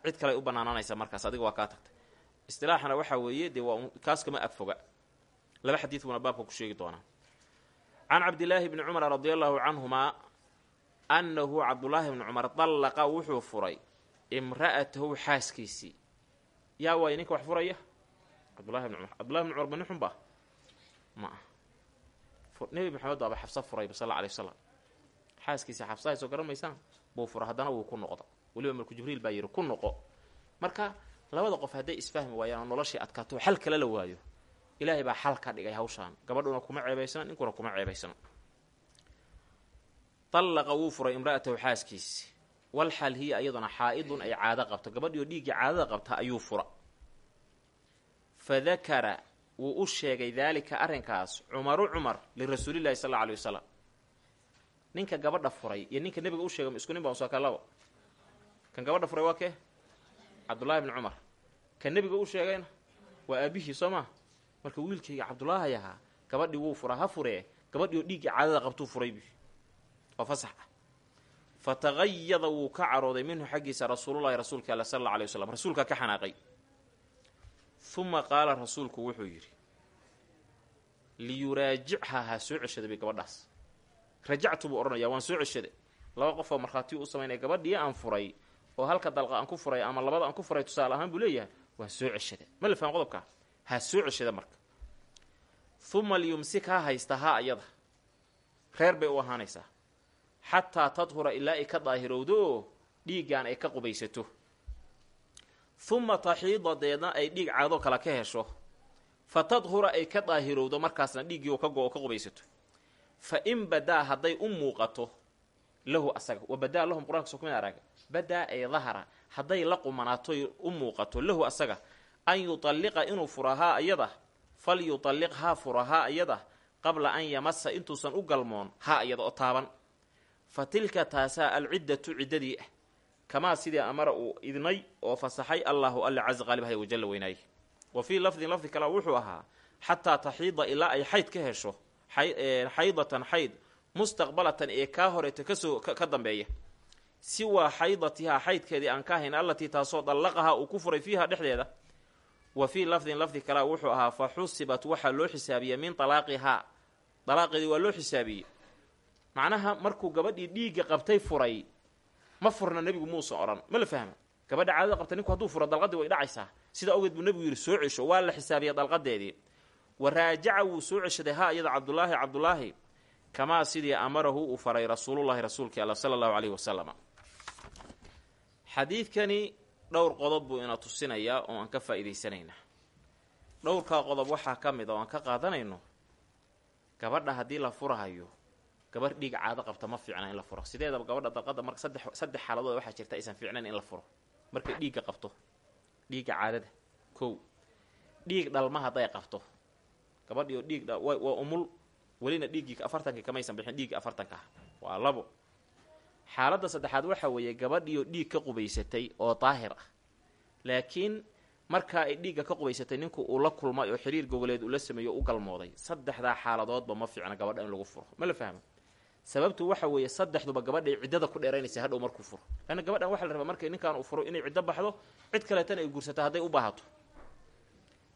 Cid kale u banaananaysa markaas adiga waa kaa tagtay. Istilaaxana waxaa weeye dee waa kaas kama agfoga laba xadiid buuna baabka ku sheegi doonaa. Can cabdillaahi bni cumar radia allahu canhumaa annahu cabdullaahi bni cumar dallaqa wuxuu furay imra'atahu xaaskiisii. Yaa waayo ninka wax furaya? Cabdullahi bni cumar. Cabdullahi bni cumar ma nin xun ba ma ah nebi maxamed baaba xabsa furayba sal alla alay wasalam xaaskiisa xabsahay soo garamaysaan buu fura haddana wuu ku noqda weliba malku jibriil baa yidhi ku noqo. Marka labada qof hadday isfahmi waayaan oo noloshii adkaato xal kale la waayo ilaahay baa xal ka dhigay hawshaan. Gabadhuna kuma ceebaysana ninkuna kuma ceebaysana. Dallaqa wuu furay imra'atahu xaaskiisi wal xaal hiya iyaduna xaa-idun ay caado qabto. Gabadhiioo dhiiggii caadada qabta ayuu fura. Fa dakara wuu u sheegay daalika arrinkaas cumaru cumar lirasuulillahi sal alla alay wasalam ninka gabadha furay iyo ninka nebiga u sheegay isku nin baa usaaka labo. Kan gabadha furay waa kee cabdullaahi bni cumar. Kan nebiga u sheegayna waa aabihii soo maa marka wiilkayga cabdullaahi ahaa gabadhii wuu furaa ha furee gabadhii oo dhiiggii caadada qabtuu furaybi oo fasax. Ah fa tagayada wuu ka carooday minhu xaggiisa rasuulullahi rasuulka alla sal alla alay waslam rasuulkaa ka xanaaqay. Huma qaala rasuulku wuxuu yidhi liyuraajichaa ha soo ceshada bay gabadhaas rajactu buu odhanayaa waan soo ceshaday. Laba qofoo markhaatiyu u samaynaya gabadhii aan furay oo halka dalqa aan ku furay ama labada aan ku furay tusaale ahaan buu leeyahay waan soo ceshada ma la faham qodobkaa ha soo ceshada marka. Huma liyumsik ha haysta ha ayada. Reer bay u ahaanaysaa. Xataa tadhura ilaa ay ka daahirowdo oo dhiiggan ay ka qubaysato. Huma taxiida deedna ay dhiig caadoo kale ka hesho. Fa tadhura ay ka daahirowdo markaasna dhiiggii ka go-o ka qubaysato fa in badaa hadday u muuqato lahu asaga wa badaa lahum qur'anka soo kumid arag badaa ee dahara hadday la qumanaato u muuqato lahu asaga an yutalliqa inuu furahaa iyada fal yutalliq haa furahaa iyada qabla an yamasa intuusan u galmoon haa iyada oo taaban. Fa tilka taasaa alciddatu ciddadii ah kamaa sidii amara uu idnay oo fasaxay allaahu alla casa qaalib hay wajalla weynaaye wa fii lafdin lafdi kale wuxuu ahaa xataa taxiida ilaa ay xayd ka hesho xaydatan xayd mustaqbalatan ee kaa horeeta ka soo ka dambeeya. Siwaa xaydatihaa xaydkeedii aan ka ahayn allatii taasoo dallaqahaa uu ku furay fiiha dhexdeeda. Wa fii lafdin lafdi kalea wuxuu ahaa fa xusibat waxaa loo xisaabiya min dalaaqihaa dalaaqeedii waa loo xisaabiyey macnaha markuu gabadhii dhiigga qabtay furay ma furna nebigu muusan odhan ma la fahma gabadha caadada qabta ninku hadduu furo dalqadii way dhacaysaa. Sida awgeed buu nebigu yidhi soo cesho waa la xisaabiya dalqadeedii wa raajaca wuu soo ceshaday ha iyada cabdulaahi cabdulaahi kamaa sidii amarahu uu faray rasuulullahi rasuulkii alla sala allahu caleyhi wasalam xadiidkani dhowr qodob buu ina tusinayaa oo aan ka faa'iidaysanaynaa. Dhowrkaa qodob waxaa ka mid a oo aan ka qaadanayno gabadha haddii la furahayo gabarh dhiig caado qabta ma fiicna in la furo. Sideedaba gabadha dalqada marka saddex saddex xaaladood waxaa jirta aysan fiicnayn in la furo? Markay dhiigga qabto dhiigga caadada kow. Dhiig dhalma hadday qabto gabadhii oo dhiig waa umul welina dhiiggii afartankii kamaysan bixin dhiiggii afartanka ah waa labo. Xaaladda saddexaad waxaa weeye gabadhiioo dhiig ka qubaysatay oo daahir ah. Laakiin markaa ay dhiigga ka qubaysatay ninku uu la kulmay oo xiriir gogoleed uu la sameeyo u galmooday saddexdaa xaaladoodba ma fiicna gabadha in lagu furo. Ma la fahmo? Sababtu waxa weeye saddexduba gabadhay ciddada ku dheeraynaysa hadhow markuu furo. Laanna gabadhan waxa la rabaa markay ninkan uu furo inay ciddo baxdo cid kaleetana ay guursato hadday u baahato.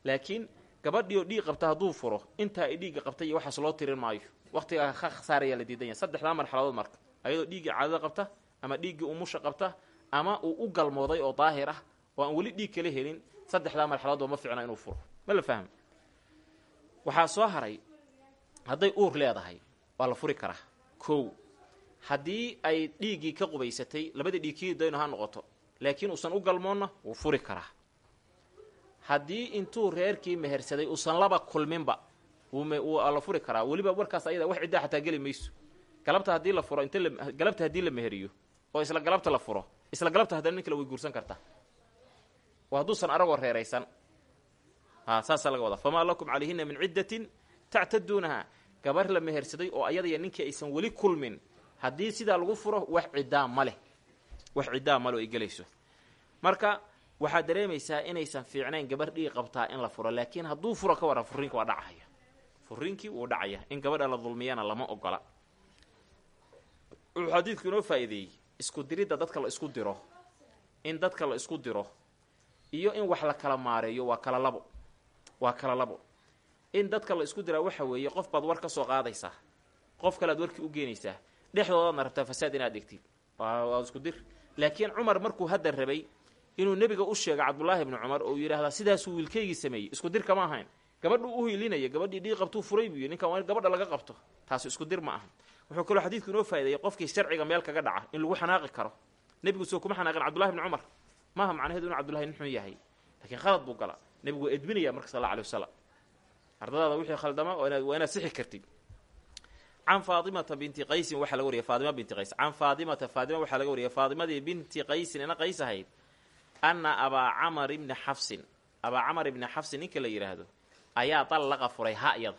Laakiin gabadhii dhiig qabta hadduu furo intaa ay dhiigga qabtay iyo waxaas loo tirin maayo. Waqtigaa ka khasaarayaa la diidan yahay. Saddexdaa marxaladood marka ayadoo dhiiggii caadada qabta ama dhiiggii umusha qabta ama uu u galmooday oo daahir ah oo aan weli dhiig kala helin saddexdaa marxaladoodba ma fiicna inuu furo. Ma la fahmo waxaa soo haray hadday uur leedahay waa la furi karaa. Kow haddii ay dhiiggii ka qubaysatay labadii dhiigkii dayno ha noqoto laakiin uusan u galmoonna wuu furi karaa haddii intuu reerkii mehersaday uusan laba kulminba la furi karaa. Weliba warkaas ayada wax ciddaa xataa geli mayso. Galabta haddii la furo inta galabta haddii la meheriyo oo isla galabta la furo isla galabta haddana nin kale way guursan kartaa. Hadduusan aragoo reeraysan. Ha saasaa laga wadaa. Famaa lakum calayhina min ciddatin tactaduunaha gabar la mehersaday oo ayadaiyo ninkii aysan weli kulmin haddii sidaa lagu furo wax ciddaa ma leh. Wax ciddaa male oo ay gelayso. Marka waxaad dareemaysaa inaysan fiicnayn gabar dhiig qabtaa in la furo laakiin hadduu furo ka waran furiinka waa dhacaya. Furiinkii wuu dhacaya in gabadha la dulmiyana lama ogola. Wuxuu xadiidku inoo faa'iideeyey isku diridda dadka la isku diro in dadka la isku diro iyo in wax la kala maareeyo waa kala labo waa kala labo. In dadka la isku diraa waxa weeye qof baad war ka soo qaadaysaa qof kalead warkii u geenaysaa dhexdoodaadna rabtaa fasaad inaad dhigtid. Waa isku dir. Laakiin cumar markuu hadda rabay inuu nebiga u sheego cabdullaahi bni cumar oo yidhaahdaa sidaasuu wiilkaygii sameeyey. Isku dir kama ahayn. Gabadhu u hiilinaya gabadhii dhiig qabtuu furay buu yii ninkan waa in gabadha laga qabto. Taasi isku dir ma aha wuxuu kaloo xadiidku inoo faa'ideeyey qofkii sharciga meel kaga dhaca in lagu xanaaqi karo. Nebigu soo kuma xanaaqin cabdullahi bni cumar. Maaha macnaheedu inu cabdullahi nin xun yahay. Laakiin khalad buu gala nebigu waa edbinaya marka sal alla alay wasalam ardadaada wixii khaldama waa inaad sixi kartid. Can faatimata binti qaysin waxaa laga wariyay faatima binti qays. Can faatimata faatima waxaa laga wariyay faatimadii binti qaysin ina qays ahayd anna abaa camar ibni xafsin abaa camar ibni xafsin ninka la yidhaahdo ayaa dallaqa furay ha iyada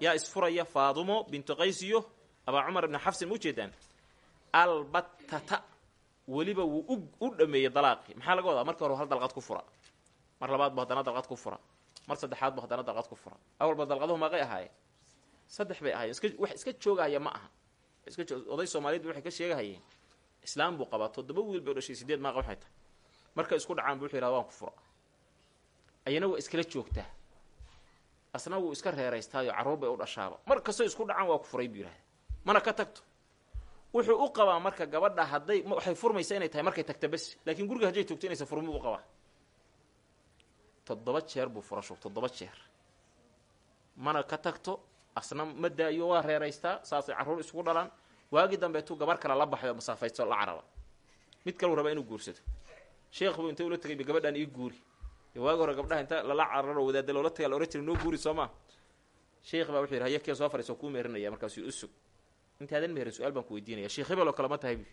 yaa isfuraya faatimo bintu qays iyo abaa cumar ibni xafsin ma albatata weliba wuu u u dhameeyey dalaaqii maxaa laga wadaa marka hore hal dalqad ku fura mar labaad bu haddana dalqad ku fura mar saddexaad bu haddana dalqad ku fura awalba dalqaduhu maaqay ahaayeen saddex bay ahaayeen wax iska joogahaya ma aha iska oday soomaaliyeed waxay ka sheegahayeen islaam buu qabaa toddoba wiil bay dhashay sideed maaqa waxay tahay markay isku dhacaan bu wuxuu yihahda waan ku fura ayana waa iskala joogtaa. Asna wuu iska reeraystaayo carruur bay u dhashaaba. Mar kastoo isku dhacaan waa ku furay buu yidhahda mana ka tagto. Wuxuu u qabaa marka gabadha hadday waxay furmaysaa inay tahay markay tagta bes. Laakiin guriga hadday togto inaysa furmi u qabaa. Toddoba jeer buu fura shug toddoba jeer. Mana ka tagto. Asna ma daayo waa reeraystaa. Saasay carruur isugu dhalaan. Waagii dambeetuu gabar kale la baxayo masaafaysto la caraba. Mid kaleu rabaa inuu guursado sheekhu intay ula tagay gabadhaan ii guuri? Waagi hore gabdhaha inta lala cararo wadaada loola tagaa la ohan jira noo guuri soo maa sheekh baa wuxuu yidhi haya kee soo fadhiiso? Kuu meerinaya markaasuu usug. Intaadan meherin su'aal baan ku weydiinaya sheekh hebel oo kale ma tahay bu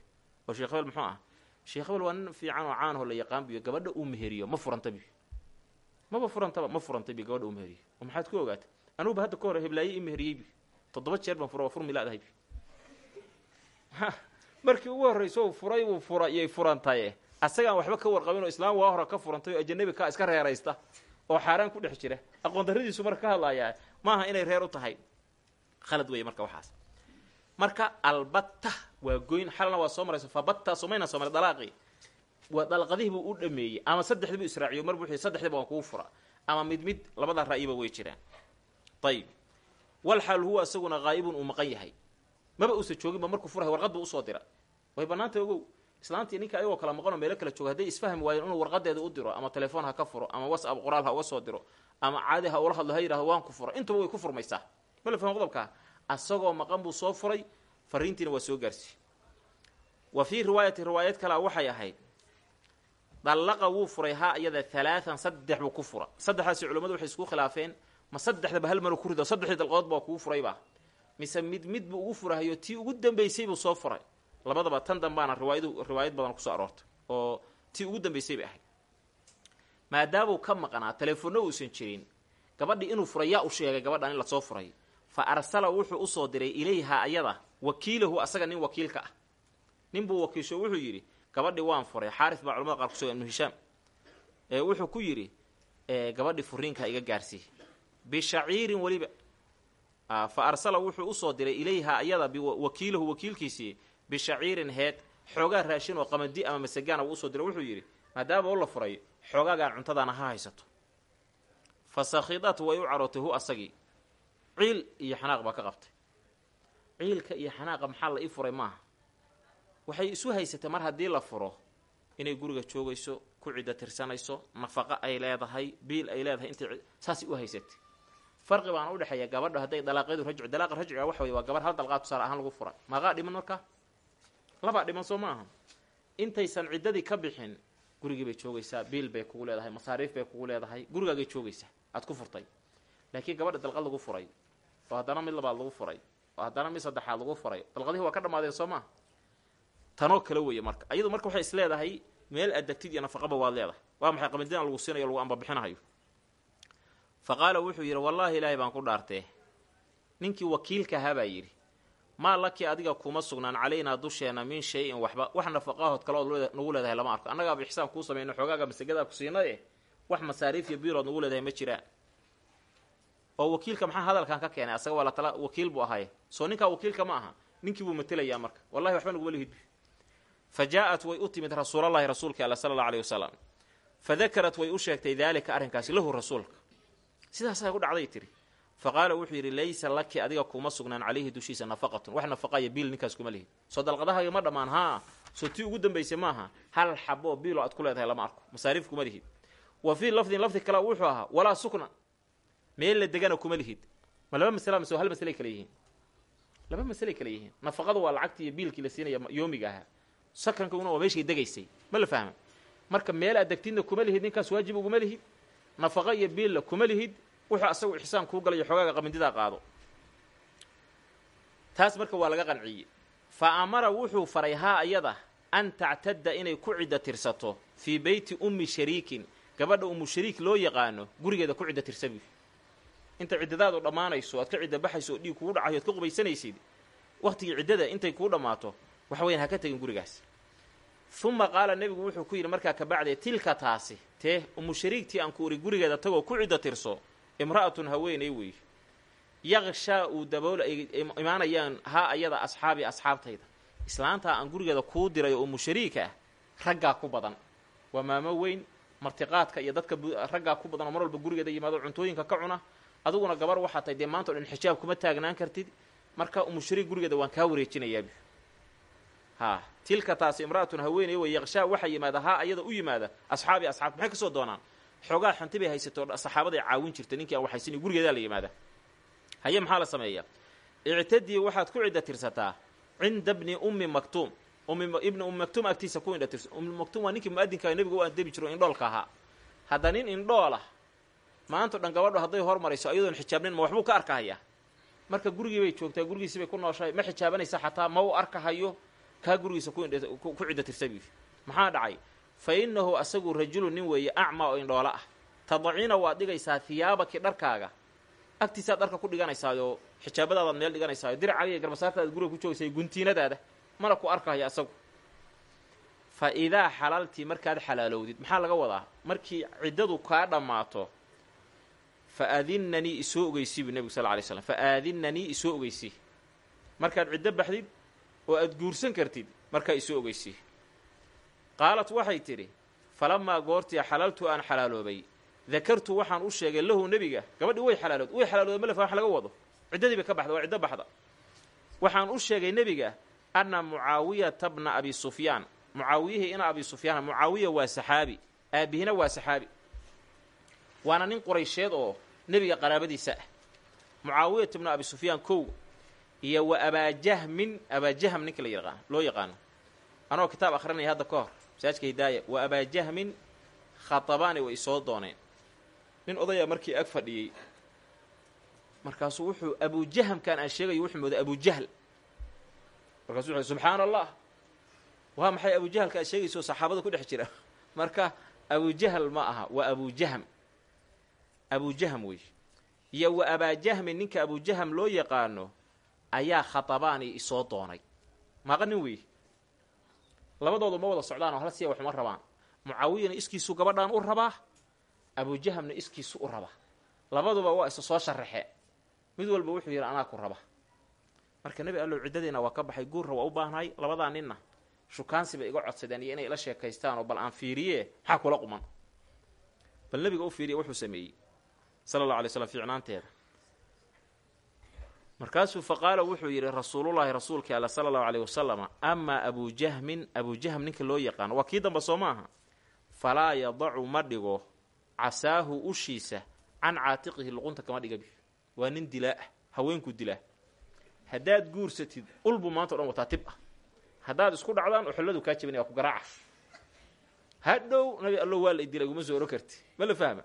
oo sheekh hebel muxuu ah sheekh hebel waa nin fiican oo caanho la yaqaan biyo gabadha uu meheriyo ma furanta bi maba furantaba ma furanta bi gabadha uu meheriyo. Oo maxaad ku ogaatay? Anuguba hadda ka hore heblaaye ii meheriyey bi toddoba jeer baan fura waa furmi la-dahay bi markii ugu horrayso furay wuu fura iyay furantaye asagaan waxba ka warqabin oo islaam waa hore ka furantay oo ajanabi kaa iska reeraysta oo xaaraan ku dhex jira. Aqoon darradiisu marka ka hadlayaa maaha inay reer u tahay. Khalad weeye marka waxaas. Marka albatta waa goyn xalna waa soo marayso. Fabatta somayna soo dalaaqii waa dalaqadihii buu u dhameeyey. Ama saddexdii buu israaciyo mar buu saddexdiiba waan kugu fura. Ama mid mid labada ra'yiba way jiraan. Ayib walxaal huwa isaguna haa'ibun uu maqan yahay. Maba uusa jooginba markuu furahay warqad buu u soo dira. Way bannaantay ogow islaantii ninka ayagoo kala maqanoo meelo kala joogo hadday isfahmi waayeen inuu warqadeeda u diro ama telefoon ha ka furo ama whatsapp qoraal ha uga soo diro ama caadi ha ula hadlo ha yidhahdo waan ku fura intuba way ku furmaysaa. Ma la fahmo qodobkaa asagoo maqan buu soo furay fariintiina waa soo gaarsiiyey. Wa fii riwaayati riwaayad kalea waxay ahayd dallaqa wuu furay haa iyada halaatan saddex buu ku fura. Saddexdaasi culimmadu waxay isku khilaafeen ma saddexdaba hal maru ku rido saddexdii dalqadood baa kugu furaybaa mise mid mid buu ugu furahayo tii ugu dambaysay buu soo furay labadaba tan dambaana riwaayadu riwaayad badan ku soo aroortay oo tii ugu dambaysay bay ahayd. Maadaamuu ka maqnaa telefoonna uusan jirin gabadhii inuu furay yaa u sheegay gabadhan in la soo furay. Fa arsala wuxuu u soo diray ilayha ayada wakiilahu asaga nin wakiilka ah. Nin buu wakiisho wuxuu yidhi gabadhii waan furay xaaris baa culamada qaar kusuga ibnu hishaam. Wuxuu ku yidhi gabadhii furiinka iga gaarsii bishaciirin weliba. Fa arsala wuxuu u soo diray ilayha ayada wakiilahu wakiilkiisii bishaciirin heed xoogaa raashin oo qamadi ama masegaana wuu u soo diray wuxuu yidhi maadaama u la furay xoogaagaan cuntadaana ha haysato. Fa sakhidat way u carootay hu asagii. Ciil iyo xanaaq baa ka qabtay. Ciilka iyo xanaaqa maxaa la ii furay maaha? Waxay isu haysatay mar haddii la furo inay guriga joogayso ku ciddo tirsanayso nafaqo ay leedahay biil ay leedahay intay saasay u haysatay. Farqi baana udhexeeya gabadha hadday dalaaqyadu rajcu dalaaqa rajciga waxa wey waa gabadh hal dalqaad tusaale ahaan lagu furay. Maaqaa dhiman markaa labaa dhiman soo ma aha intaysan ciddadii ka bixin gurigii bay joogaysaa biil bay kugu leedahay masaariif bay kugu leedahay gurigaagay joogaysaa. Aad ku furtay. Laakiin gabadha dalqad lagu furay oo haddana mid labaad lagu furay oo haddana mid saddexaad lagu furay dalqadihii waa ka dhammaadeen soo maa tanoo kale weeye marka ayadu marka waxay is leedahay meel adagtid iyo nafaqaba waad leedahay. Waa maxay qabindina lagu siinayo lagu ambabixinahayo fa qaala wuxuu yidhi wallaahi ilaahay baan ku dhaartee ninkii wakiilka ahaa baa yidhi maa laki adiga kuma sugnaan calaynaa dusheena min shay-in waxba. Wax nafaqaahood kale ood nagu leedahay lama arko. Annagaaba ixsaan kuu samayno xoogaaga masegadaa ku siinaye wax masaariif iyo biilood nagu leedahay ma jiraan. Oo wakiilka maxaa hadalkan ka keenay? Asaga waa la tala wakiil buu ahay soo ninkaa wakiilka ma aha. Ninkii buu matelayaa marka. Wallahi waxba naguma lihid fa jaa-at way u timid rasuulallahi rasuulka alla sala allau aleyh wasalam fa dakarat way u sheegtay daalika arrinkaasi lahu rasuulka. Sidaasaa ku dhacday tiri fa qaala wuxuu yidhi laysa laki adiga kuma sugnaan calayhi dushiisa nafaqatun. Wax nafaqaya biil ninkaas kuma lihid soo dalqadahaga ma dhammaan haa soo tii ugu dambaysay maaha hal xabo biiloo aad ku leedahay lama arko. Masaariif kuma lihid wa fii lafdin lafdi kale wuxuu ahaa walaa sukna meel la degana kuma lihid. Ma laba masala mise hal masalay kale yihiin. Laba masalay kale yihiin. Nafaqadu waa lacagtii iyo biilkii la siinaya yoomiga ahaa. Sakankuna waa meeshay degaysay. Ma la fahma marka meel aad degtidna kuma lihid ninkaas waajib uguma lihid. Nafaqo iyo biilla kuma lihid wuxuu asagu ixsaan kuu galayo xogaaga qamindidaa qaado. Taas marka waa laga qanciyey. Fa amara wuxuu faray haa ayada an tactadda inay ku cidda tirsato fii beyti ummi shariikin. Gabadha ummu shariik loo yaqaano gurigeeda ku cidda tirsabi inta ciddadaadu dhammaanayso aad ka cidda baxayso oo dhiig kugu dhacayo ad ka qubaysanaysid waqtigii ciddada intay kuu dhammaato waxa weyan ha ka tegin gurigaas. Uma qaala nebigu wuxuu ku yidhi markaa kabacdee tilka taasi tee ummu shariigtii aan ku uri gurigeeda tagoo ku cidda tirso imra'atun haweenay weeye yaqshaa uu dabool ay imaanayaan haa ayada asxaabi asxaabtayda. Islaantaa aan gurigeeda kuu diray oo ummu shariika ah raggaa ku badan. Waa maamo weyn martiqaadka iyo dadka raggaa ku badan oo mar walba gurigeeda yimaado cuntooyinka ka cuna. Adiguna gabar waxaa tahay dee maanta o dhan xijaab kuma taagnaan kartid. Marka umushariik gurigeeda waan kaa wareejinayaabi ha tilka taasi imra'atun haweeney wey yaqshaa waxaa yimaada haa ayada u yimaada asxaabi asxaab maxay ka soo doonaan xoogaa xanti bay haysato saxaabaday caawin jirta ninkii aan waxaysini gurigeedaa la yimaada haye maxaa la sameeyaa? Ictadii waxaad ku cidda tirsataa cinda bni ummi maktuum. Ibni ummi maktuum agtiisa ku indha tirsa ummi maktuum waa ninkii mu'adinka nebiga u andebi jiro indhoolka ahaa. Hadda nin indhoolah maanto dhan gabadho hadday hormarayso ayadoon xijaabnin ma waxbuu ka arkahayaa marka gurigii bay joogtaa gurigiisi bay ku nooshahay ma xijaabanaysa xataa ma u arkahayo? Kaa gurigiisa ku cidda tirsabi maxaa dhacay fa innahu asagu rajulu nin weeye acmaa oo indhoolo ah. Tadaciina waad dhigaysaa hiyaabaki dharkaaga. Agtiisaad dharka ku dhiganaysaayoo xijaabadaadaad meel dhiganaysaao dircaaga iyo guriga ku joogaysa guntiinadaada mana ku arkahaya asagu. Fa idaa xalaltii markaad xalaalowdid maxaa laga wadaa? Markii ciddadu kaa dhammaato fa aadinanii isoo ogeysii bu nebigu sal ly slam fa aadinanii isoo ogeysii. Markaad ciddo baxdid oo aad guursan kartid markaa isoo ogeysii qaalat waxay tidhi falamaa goortii xalaltu aan xalaaloobay. Dakartu waxaan u sheegay lahu nebiga gabadhii way xalaalood way xalaalooda malef wax laga wado. Ciddadii bay ka baxda waa ciddo baxda. Waxaan u sheegay nebiga anna mucaawiyata bna abi sufyaan. Mucaawiyihii ina abi sufyaana mucaawiya waa saxaabi aabihina waa saxaabi. Waana nin quraysheed oo nebiga qaraabadiisa ah. Mucaawiyata bna abi sufyaan kow iyo wa abaajahmin abaajaham ninka la yaqaan loo yaqaano. Anoo kitaab akhrinaya hadda ka hor masaajka hidaaya wa abaajahmin khatabaani way soo dooneen. Nin odaya markii ag fadhiyey markaasuu wuxuu abujahamkan aan sheegayo wuxuu mooday abujahl markaasuu wuxu subxaana allah waa maxay abujahalka aad sheegayso? Saxaabada ku dhex jira. Marka abujahal ma aha waa abujaham abujaham wey. Iyo wa abaajahmin ninka abujaham loo yaqaano ayaa khatabaani isoo doonay. Maaqa nin wey labadoodu ma wada socdaan oo siya waxuma rabaan. Mucaawiyana iskiisu gabadhaan u rabaa abujahamna iskiisu u raba labaduba waa isa soo sharaxe mid walba wuxuu yidhi anaa ku raba. Marka nebi allow ciddadiina waa ka baxay guurra waa u baahnahay labadaa ninna shukaansi bay iga codsadeen iyo inay ila sheekaystaan oo bal aan fiiriye maxaa kula quman? Bal nebiga u fiiriya wuxuu sameeyey. Sala allahu alay slam fiicnaanteeda markaasuu fa qaala wuxuu yidhi rasuulullaahi rasuulkii alla sala allahu aleyh wasalama amaa abujahmin abujahm ninka loo yaqaano waa kii damba soo maaha. Falaa yadacu ma dhigo casaahu ushiisa can caatiqihi luqunta kama dhigabi waa nin dilaa ah haweenku dilaa. Haddaad guursatid ulbu maanta o dhan wataa tib ah. Haddaad isku dhacdaan oxolladu kaa jabinaya waa ku garaaca. Hadhow nabi allo waa la idilay uma soo oro karti. Ma la fahma?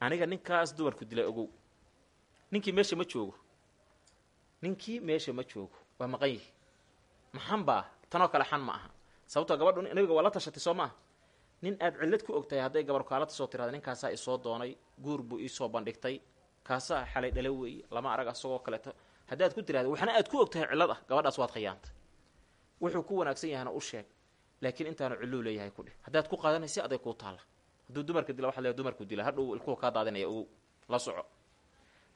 Aniga ninkaas dumarku dilay ogow. Ninkii meesha ma joogo ninkii meesha ma joogo. Waa maqan yihi maxan baa? Tanoo kale xan ma aha. Sababtoo gabadhu nabiga waa la tashatay soo maaha nin aad cillad ku ogtahay hadday gabar kaala tasoo tirahda ninkaasaa isoo doonay guur buu iisoo bandhigtay. Kaasaa xalay dhalo weeye lama arag asagoo kaleeto haddaad ku tirahda waxna aad ku ogtahay cillad ah gabadhaas waad khiyaantay wuxuu ku wanaagsan yahana u sheeg laakiin intaanu cilluu leeyahay kudheh haddaad ku qaadanaysi aday kuu taalla. Hadduu dumarka dila waxad leedahay dumarku dila hadhow ilkuhu kaa daadinaya ogow la soco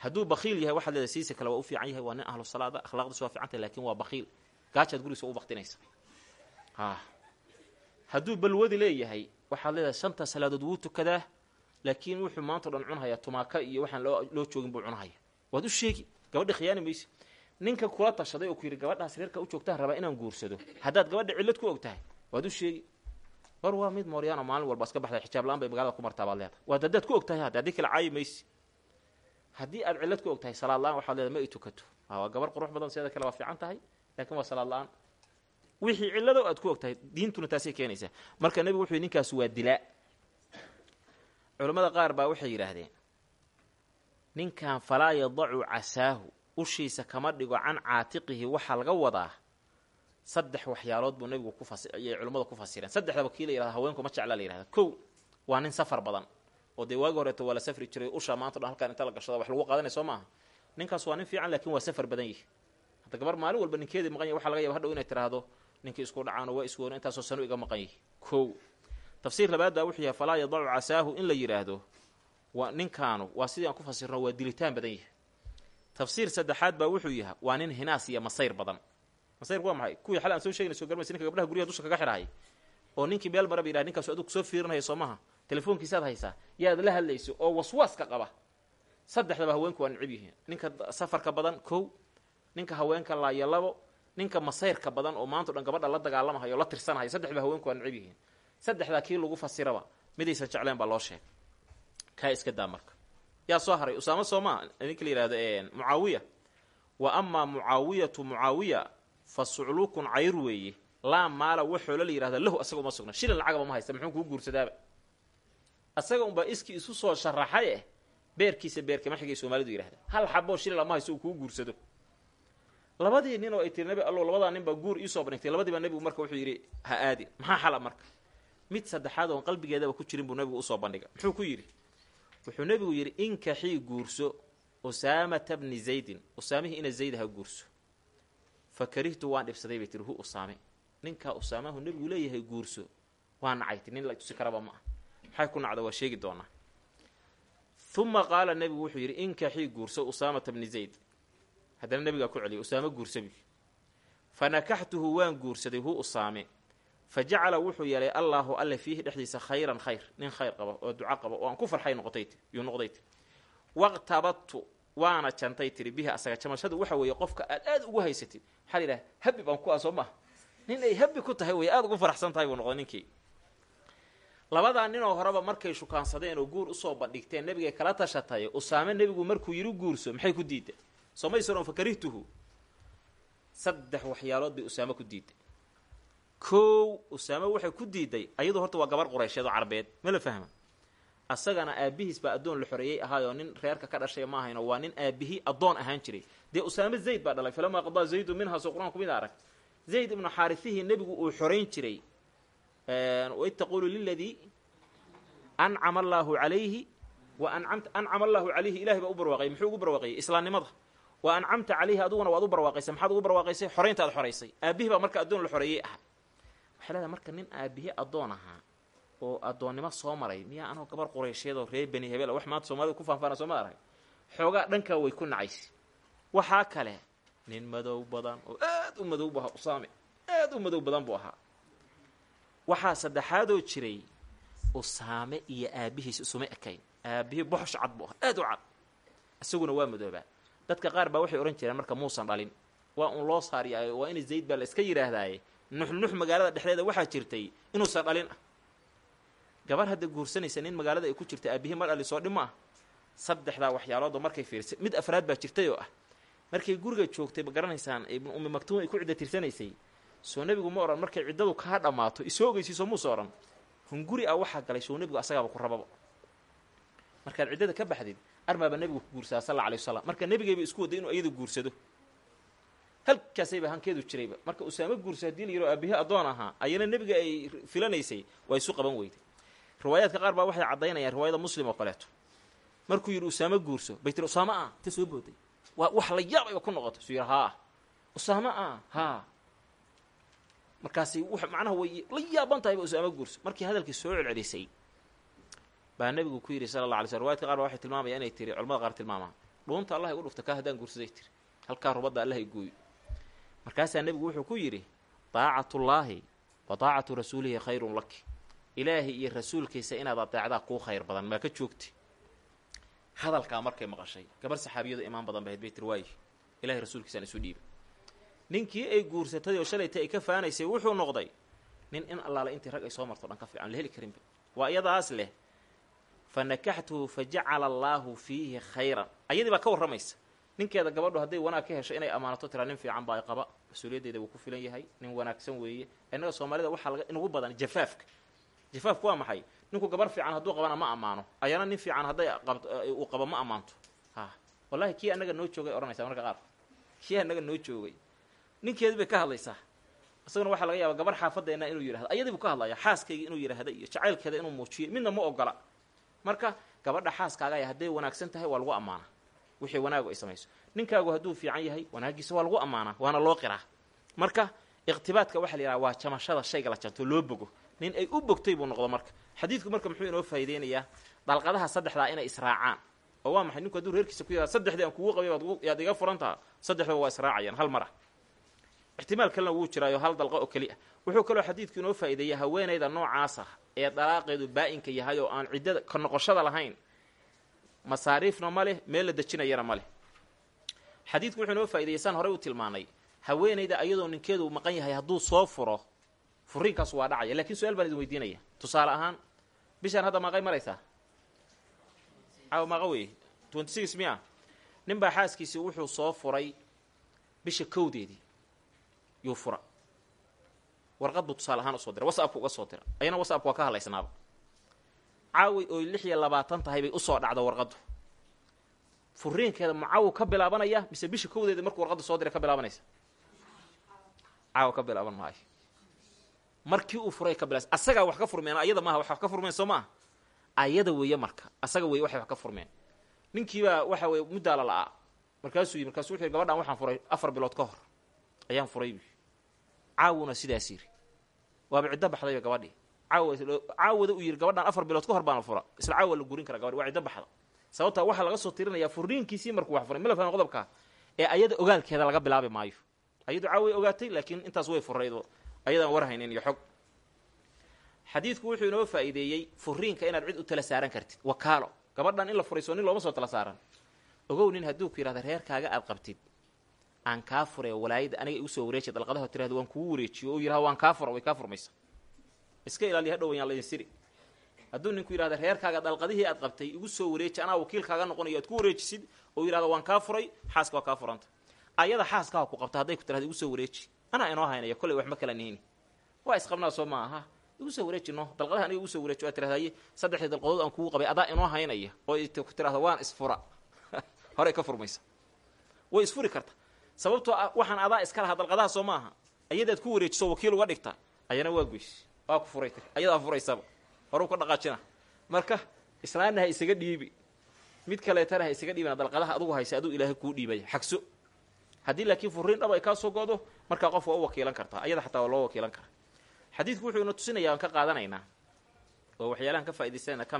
hadduu bakiil yahay waxaad leedahay siisa kale waa u fiican yahay waa nin ahlu salaada akhlaaqdiisu waa fiicantay laakiin waa bakiil gaajaad gurigiisa u baktinaysa hadduu balwadi leeyahay waxaad leedahay shanta salaadood wuu tukadaa laakiin wuxuu maanta dhan cunhayaa tumaaka iyo waxaan loo joogin buu cunhaya waad u sheegi gabadha khiyaani mayse. Ninka kula tashaday oo ku yidhi gabadhaas reerka u joogtaan rabaa inaan guursado. Haddaad gabadha cillad ku og waad u sheegi. War waa mid mooryaano maalin walba iska baxday xijaab la'aan bay magaalada ku martaa baad leedahay. Waad haddaad ku og hadda haddii kala caayi maysi haddii aad cillad ku og tahay salaad la'aan waxaad leedahay ma i tukato. Waa gabar qurux badan seeda kale waa fiican tahay laakiin waa salaad la'aan. Wixii cillado aad ku og diintuna taasay keenaysaa. Marka nebigu wuxuu ninkaas waa dilaa. Culammada qaar baa waxay yidhaahdeen ninkan falaa yadacu casaahu ushiisa kama dhigo can caatiqihi waxaa laga wadaa. Saddex waxyaalood buu nebigu ku fasi ayay culimmadu ku fasireen. Saddexdaba kii la yihahda haweenku ma jecla la yihahda kow waa nin safar badan oo dee waagi horeeto waa la safri jiray usha maanta dhan halkaan inta la gashada wax lagu qaadanay soo maaha. Ninkaas waa nin fiican laakiin waa safar badan yihi hadda gabar maalin walba ninkeedii maqan yahy waxa laga yaba hadhow inay tiraahdo ninkii isku dhacaano waa iswoona intaasoo sano iga maqan yihi kow. Tafsiir labaad baa wuxuu yahay falaa yadacu casaahu in la yidhaahdo waa ninkaanu waa sidii aan ku fasirno waa dilitaan badan yahay. Tafsiir saddexaad baa wuxuu yahay waa nin hinaas iyo masayr badan. Masayrku waa maxay? Kuwii xal aan soo sheegnay soo garmaysa ninka gabdhaha guryaha dusha kaga xidhahay oo ninkii meel mara ba yidhaha ninkaasu adug soo fiirinaya soo maha telefoonkiisaad haysaa yaad la hadlayso oo waswaaska qaba. Saddexdaba haweenku waa nicib yihiin. Ninka safarka badan kow. Ninka haweenka laaya labo. Ninka masayrka badan oo maanta o dhan gabadha la dagaalamahayo la tirsanahayo saddexdaba haweenku waa nicib yihiin. Saddexdaa kii lagu fasiraba midaysan jecleen baa loo sheegay. Kaa iska daa marka. Yaa soo haray usaamo soomaa ninka la yihahdo mucaawiya. Wa amaa mucaawiyatu mucaawiya fa sucluukun cayr weeye. Laa maala waxoola la yihahda lahu asaga uma sugna. Shilin lacagaba ma haysta muxuu kuu guursadaaba asaga unbaa iskii isu soo sharaxay eh beerkiisa beerkama xigay soomaalidu yihahda hal xaboo shilin lama haysto uu kuu guursado. Labadii nin oo ay tiri nabi allow labadaa nin baa guur iisoo bandhigtay labadiiba nebigu marka wuxuu yidhi ha aadin maxaa xala marka? Mid saddexaad oon qalbigeedaba ku jirin buu nebigu u soo bandhigay muxuu ku yidhi wuxuu nebigu yidhi inkaxii guurso usaamata bni zaydin. Usaamihii ina zayd ha guurso. Fa karihtu waan dhibsaday bay tiri. Hu usaame? Ninkaa usaamahu nebigu leeyahay guurso waa nacayta nin la tusi karaba ma ah maxay ku nacda waa sheegi doonaa. Uma qaala nebigu wuxuu yidhi inkaxii guurso usaamata bni zayd. Haddana nebigaa ku celiyay usaame guursabi fa nakaxtuhu waan guursaday hu usaame. Fa jacala wuxuu yeelay allaahu alle fiihi dhexdiisa khayran khayr nin khayr qaba oo duco qaba oo aan ku farxay noqotay yuu noqday waqtabadtu waana jantay tiri bihi asaga jamashadu waxa weeye qofka aad aada ugu haysatid. Maxaa la yidhaha habi baan ku ah soo maha nin ay habi ku tahay wey aada ugu faraxsan tahay buu noqday ninkii labadaa ninoo horeba markay shukaansadeen oo guur u soo bandhigteen nebigay kala tashatay usaame nebigu markuu yidhi guurso maxay ku diiday somaysaron fa karihtuhu saddex waxyaalood bay usaame ku diiday kow usaame waxay ku diiday ayadu horta waa gabar quraysheed oo carbeed ma la fahma. Asagana aabihiis baa addoon la xoreeyey ahaayoo nin reerka ka dhashay ma ahayno waa nin aabihii addoon ahaan jiray. Dee usaame zayd baa dhalay falamaa qadaa zaydu minhaa soo qur'aanku mid arag zayd ibnu xaarifihii nebigu uu xorayn jiray waid taquulu liladii ancama allaahu calayhi wa ancama allaahu calayhi ilahay baa u barwaaqayay muxuu ugu barwaaqayay islaamnimada wa ancamta calayhi aduguna waad u barwaaqaysay maxaad ugu barwaaqaysay? Xorayntaad xoraysay. Aabihii baa marka addoon la xoreeyey aha. Waxay leedahay marka nin aabihii addoon ahaa oo addoonnimo soo maray miyaa anoo gabar qurayshyadoo reer beni hebel wax maanta soomaalida ku faanfaana soo ma arag xoogaa dhankaa way ku nacaysa waxaa kale nin madow badan oo aad u madow bu ahaa usaame. Aad u madow badan buu ahaa waxaa saddexaadoo jiray usaame iyo aabihiis isuma ekayn. Aabihii boxosh cad buu ahaa. Aad u cad. Isaguna waa madoobaa. Dadka qaar baa waxay odhan jireen marka muusan dhalin waa un loo saariyaayo waa in zayd baa la iska yidhaahdaaye nuxnux magaalada dhexdeeda waxaa jirtay inuusan dhalin. Ah gabar hadda guursanaysa nin magaalada ay ku jirta aabihii ma dhali soo dhim ma ah. Saddexdaa waxyaaloodoo markay fiirsay. Mid afraad baa jirtay oo ah. Markay guriga joogtay ma garanaysaan ibnu ummi maktuum ay ku cidda tirsanaysay soo nebigu ma odhan markay ciddadu kaa dhammaato isoo ogeysiiso muuse odhan hunguri ah waxaa galay soo nebigu asagaaba ku rababa. Markaad ciddada ka baxdid armaaba nebigu ku guursadaa sal alla alay wasalam marka nebigayba isku waday inuu iyadu guursado. Halkaasayba hankeedu jirayba marka usaamo guurso haddii la yidhao aabihii addoon ahaa ayana nebiga ay filanaysay waa isu qaban weyday. Riwaayaadka qaar baa waxay caddaynayaan riwaayada muslim oo kaleeto. Markuu yidhi usaamo guurso. Bay tiri usaamo ah ta soo booday. Waa wax la yaabayba ku noqoto suu yidhi haa usaamo ah haa markaasi w macnaha way la yaaban tahayba usaamo guurso markii hadalkii soo celcelisay baa nebigu ku yidhi sala alla alay sl riwayadka qaar ba waxay tilmaamaya inay tiri culamada qaar tilmaamaa dhuunta allah igu dhufta kaa haddaan guursaday tiri. Halkaa rubadda allah gooyo. Markaasaa nebigu wuxuu ku yidhi daacatullaahi wa daacatu rasuulihi khayrun laki. Ilaahay iyo rasuulkiisa inaad adeecdaa kuu khayr badan maa ka joogti? Hadalkaa markay maqashay gabar saxaabiyadu imaan badan bahayd bay tir waayi ilahay rasuulkiisaan isu dhiibay ninkii ay guursatay oo shalayta ay ka faanaysay wuxuu noqday nin in allaale intii rag ay soo marto dhan ka fiican la heli karinba waa iyadaas leh fa nakaxtuhu fa jacala allaahu fiihi khayran. Ayadii baa ka warramaysa. Ninkeeda gabadhu hadday wanaag ka hesho inay ammaanato tiraa nin fiican baa qaba. Mas'uuliyaddeeda wuu ku filan yahay. Nin wanaagsan weeye. Innaga soomaalida waxaa laga inugu badan jafaafka. Jafaafku waa maxay? Ninku gabar fiican hadduu qabana ma ammaano. Ayana nin fiican hadday uu qabo ma ammaanto. Ha wallahi kii annaga noo joogay odhanaysaa marka qaar. Kii annaga noo joogay ninkeedi bay ka hadlaysaa. Isaguna waxaa laga yaaba gabar xaafadeenna inuu yidhahdo ayadii buu ka hadlaya xaaskayga inuu yidhaahda iyo jacaylkeeda inuu muujiyo. Midna ma ogola. Marka gabadha xaaskaagaya hadday wanaagsan tahay waa lagu ammaana. Wixii wanaagu ay samayso. Ninkaagu hadduu fiican yahay wanaagiisa waa lagu ammaanaa waana loo qiraa. Marka iqtibaadka waxa la yidhaha waa jamashada shayga la janto loo bogo. Nin ay u bogtay buu noqdo marka. Xadiidku marka muxuu inoo faa'ideynayaa dalqadaha saddexdaa inay israacaan. Oo waa maxay? Ninku hadduu reerkiisa ku yihahda saddexdii aan kugu qabay yaad iga furan taha saddexdaba waa israacayaan hal mar ah ixtimaal kalena wuu jiraayo hal dalqa oo keli ah wuxuu kaloo xadiidku inoo faa'iideeyay haweenayda noocaas ah ee dalaaqeedu baa-inka yahay oo aan ciddada ka noqoshada lahayn. Masaariifna ma leh meel la dejinayana ma leh. Xadiidku wuxuu inoo faa'ideeyey saan horey u tilmaanay. Haweenayda ayadoo ninkeedu maqan yahay hadduu soo furo furiinkaas waa dhacaya. Lakiin su'aal baan idin weydiinaya. Tusaale ahaan bishaan hadda maaqay maraysaa? Caawa maaqa weeye? twenty six miya? Nin baa xaaskiisii wuxuu soo furay bisha kowdeedii yuu fura. Warqad buu tusaale ahaan u soo diray. Whatsappka uga soo dira ayana whatsappka waa ka hadlaysnaaba. Caawi oy lix iyo labaatan tahay bay u soo dhacda warqaddu. Furiinkeeda macawu ka bilaabanaya mise bisha kowdeedii markuu warqaddu soo diray ka bilaabanaysa? Caawa ka bilaaban maayo. Markii uu furay ka bilaas asagaa wax ka furmeen ayada maaha wax ka furmeen soo maaha? Ayada weeye marka. Asaga weeye waxay wax ka furmeen. Ninkiibaa waxa weye muddaa la la-aa. Markaasuu yii markaasuu wuxu gabadhan waxaan furay afar bilood ka hor. Ayaan furay caawuna sidaas yidhi waaba ciddo baxdayba gabadhii caawa caawada uu yidhi gabadhan afar bilood ka hor baana fura isla caawa la gurin kara gabadhi waa ciddo baxda. Sababtaa waxaa laga soo tirinayaa furiinkiisii markuu wax furay ma la fahma qodobkaa ee ayada ogaalkeeda laga bilaabi maayo. Ayadu caaway ogaatay laakiin intaas way furaydo. Ayadaan war haynin iyo xog. Xadiidku wuxuu inoo faa'iideeyey furiinka inaad cid u tala saaran kartid wakaalo. Gabadhan in la furayso nin looma soo tala saaran. Ogow nin hadduu ku yidhahda reerkaaga aad qabtid aan kaa fure walaayada aniga igu soo wareejiya dalqadaha tirahda waan kugu wareejiyo. Oo yidhahda waan kaa fura way kaa furmaysa iska ilaaliya hadhow yaan laydin siri. Hadduu ninku yidhahda reerkaaga dalqadihii aad qabtay igu soo wareeji anaa wakiilkaaga noqonayo aad ku wareejisid. Oo yidhahda waan kaa furay xaaska waa kaa furanta ayada xaaskaha ku qabta hadday ku tirahda igu soo wareeji. Anaa inoo haynaya kolley wax ma kala nihini. Waa isqabnaa soo ma aha. Igu soo wareejino dalqadaha aniga igu soo wareeji waa tirahdaye saddexdii dalqadood aan kugu qabay adaa inoo haynaya oo ku tirahda waan isfura horey ka furmaysa. Way isfuri karta sababtoo ah waxaan adaa iska lahaa dalqadaha soo ma ayadaad ku wareejiso wakiil uga dhigta ayana waa goys waa ku furay tir ayadaa furaysaba horu ka dhaqaajina. Marka islaanna ha isaga dhiibi. Mid kaleetana ha isaga dhiibina dalqadaha adugu haysa aduu ilaahay kuu dhiibaya xagso. Haddii laakiin furiin dhab ay kaa soo go'do markaa qof waa u wakiilan kartaa. Ayada xataa waa loo wakiilan karaa. Xadiidku wuxuu ina tusinaya aan ka qaadanaynaa. Oo waxyaalahan ka faa'idaysana ka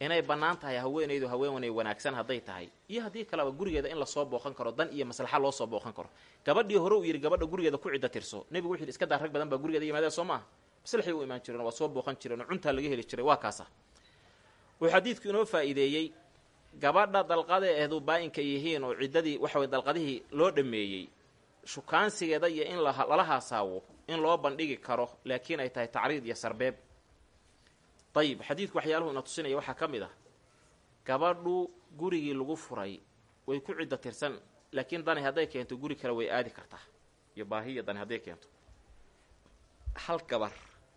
inay bannaan tahay haweenaydu haweenay wanaagsan hadday tahay. Iyo haddii kaleba gurigeeda in la soo booqan karo dan iyo maslaxa loo soo booqan karo. Gabadhii hore uu yidhi gabadha gurigeeda ku cidda tirso. Nebigu wuxu yidhi iska daa rag badan baa gurigeeda yimaadeen soo maaha. Maslaxay u imaan jireen waa soo booqan jireen oo cuntaa laga heli jiray waa kaasa. Wuxuu xadiidku inoo faa'iideeyey gabadha dalqadeedu baa-inka yihiin oo ciddadii waxa way dalqadihii loo dhameeyey shukaansigeeda iyo in lala haasaawo in loo bandhigi karo laakiin ay tahay tacriid iyo sarbeeb dayib xadiidku waxyaaluhu ina tusinaya waxaa ka mid ah gabadhu gurigii lagu furay way ku cidda tirsan laakiin dani hadday keento guri kale way aadi kartaa. Iyo baahiya dani hadday keento. Hal gabar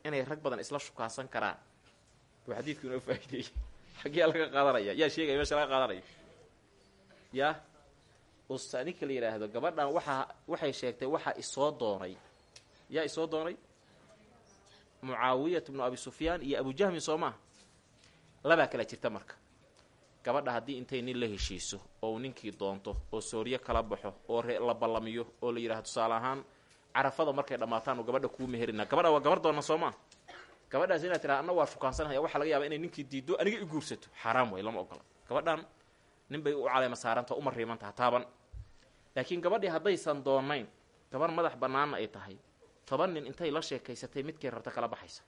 inay rag badan isla shukaansan karaan buu xadiidku inoo faa'ideeyey xagyaa laga qaadanaya? Yaa sheegaya meesha laga qaadanayo yaa usta ninka la yidhaahdo gabadhan waxaa waxay sheegtay waxaa isoo doonay yaa isoo doonay mucaawiyat bnu abi sufyaan iyo abujahmin soo maa labaa kala jirta marka. Gabadha haddii intay nin la heshiiso oo ninkii doonto oo sooryo kala baxo oo la ballamiyo oo la yidhahdo tusaale ahaan carafada markay dhammaataan gabadha kuu meherina. Gabadha waa gabar doona soo maa gabadhaas inaad tiraha anna waa shukaansanaya waxaa laga yaaba inay ninkii diiddo aniga i guursato. Xaaraam way lama ogola. Gabadhan nin bay u caleema saaranta uma riimantaha taaban. Laakiin gabadhii haddaysan doonayn gabar madax bannaanna ay tahay toban nin intay la sheekaysatay midkay rabta kala baxaysa.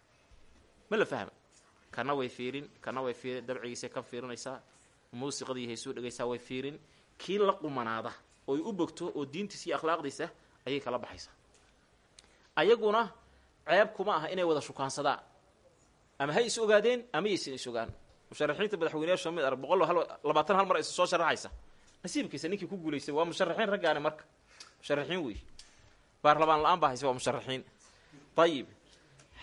Ma la fahma kana way fiirin kana way fiirin dabcigiisay ka fiirinaysaa muusiqadii haysuu dhegaysaa way fiirin kii la qumanaada ooy u bogto oo diintiisa iyo akhlaaqdiisa ayay kala baxaysaa. Ayaguna ceeb kuma aha inay wada shukaansadaan ama hay is ogaadeen ama yaysan is ogaan. Musharaxiinta madaxweyneyaasha mid ar boqol labaatan hal mar is soo sharaxaysa nasiibkiisa ninkii ku guulaystay waa musharaxiin raggaani marka. Musharaxiin wey baarlamaan la'aan baa hayse waa musharaxiin. Ayib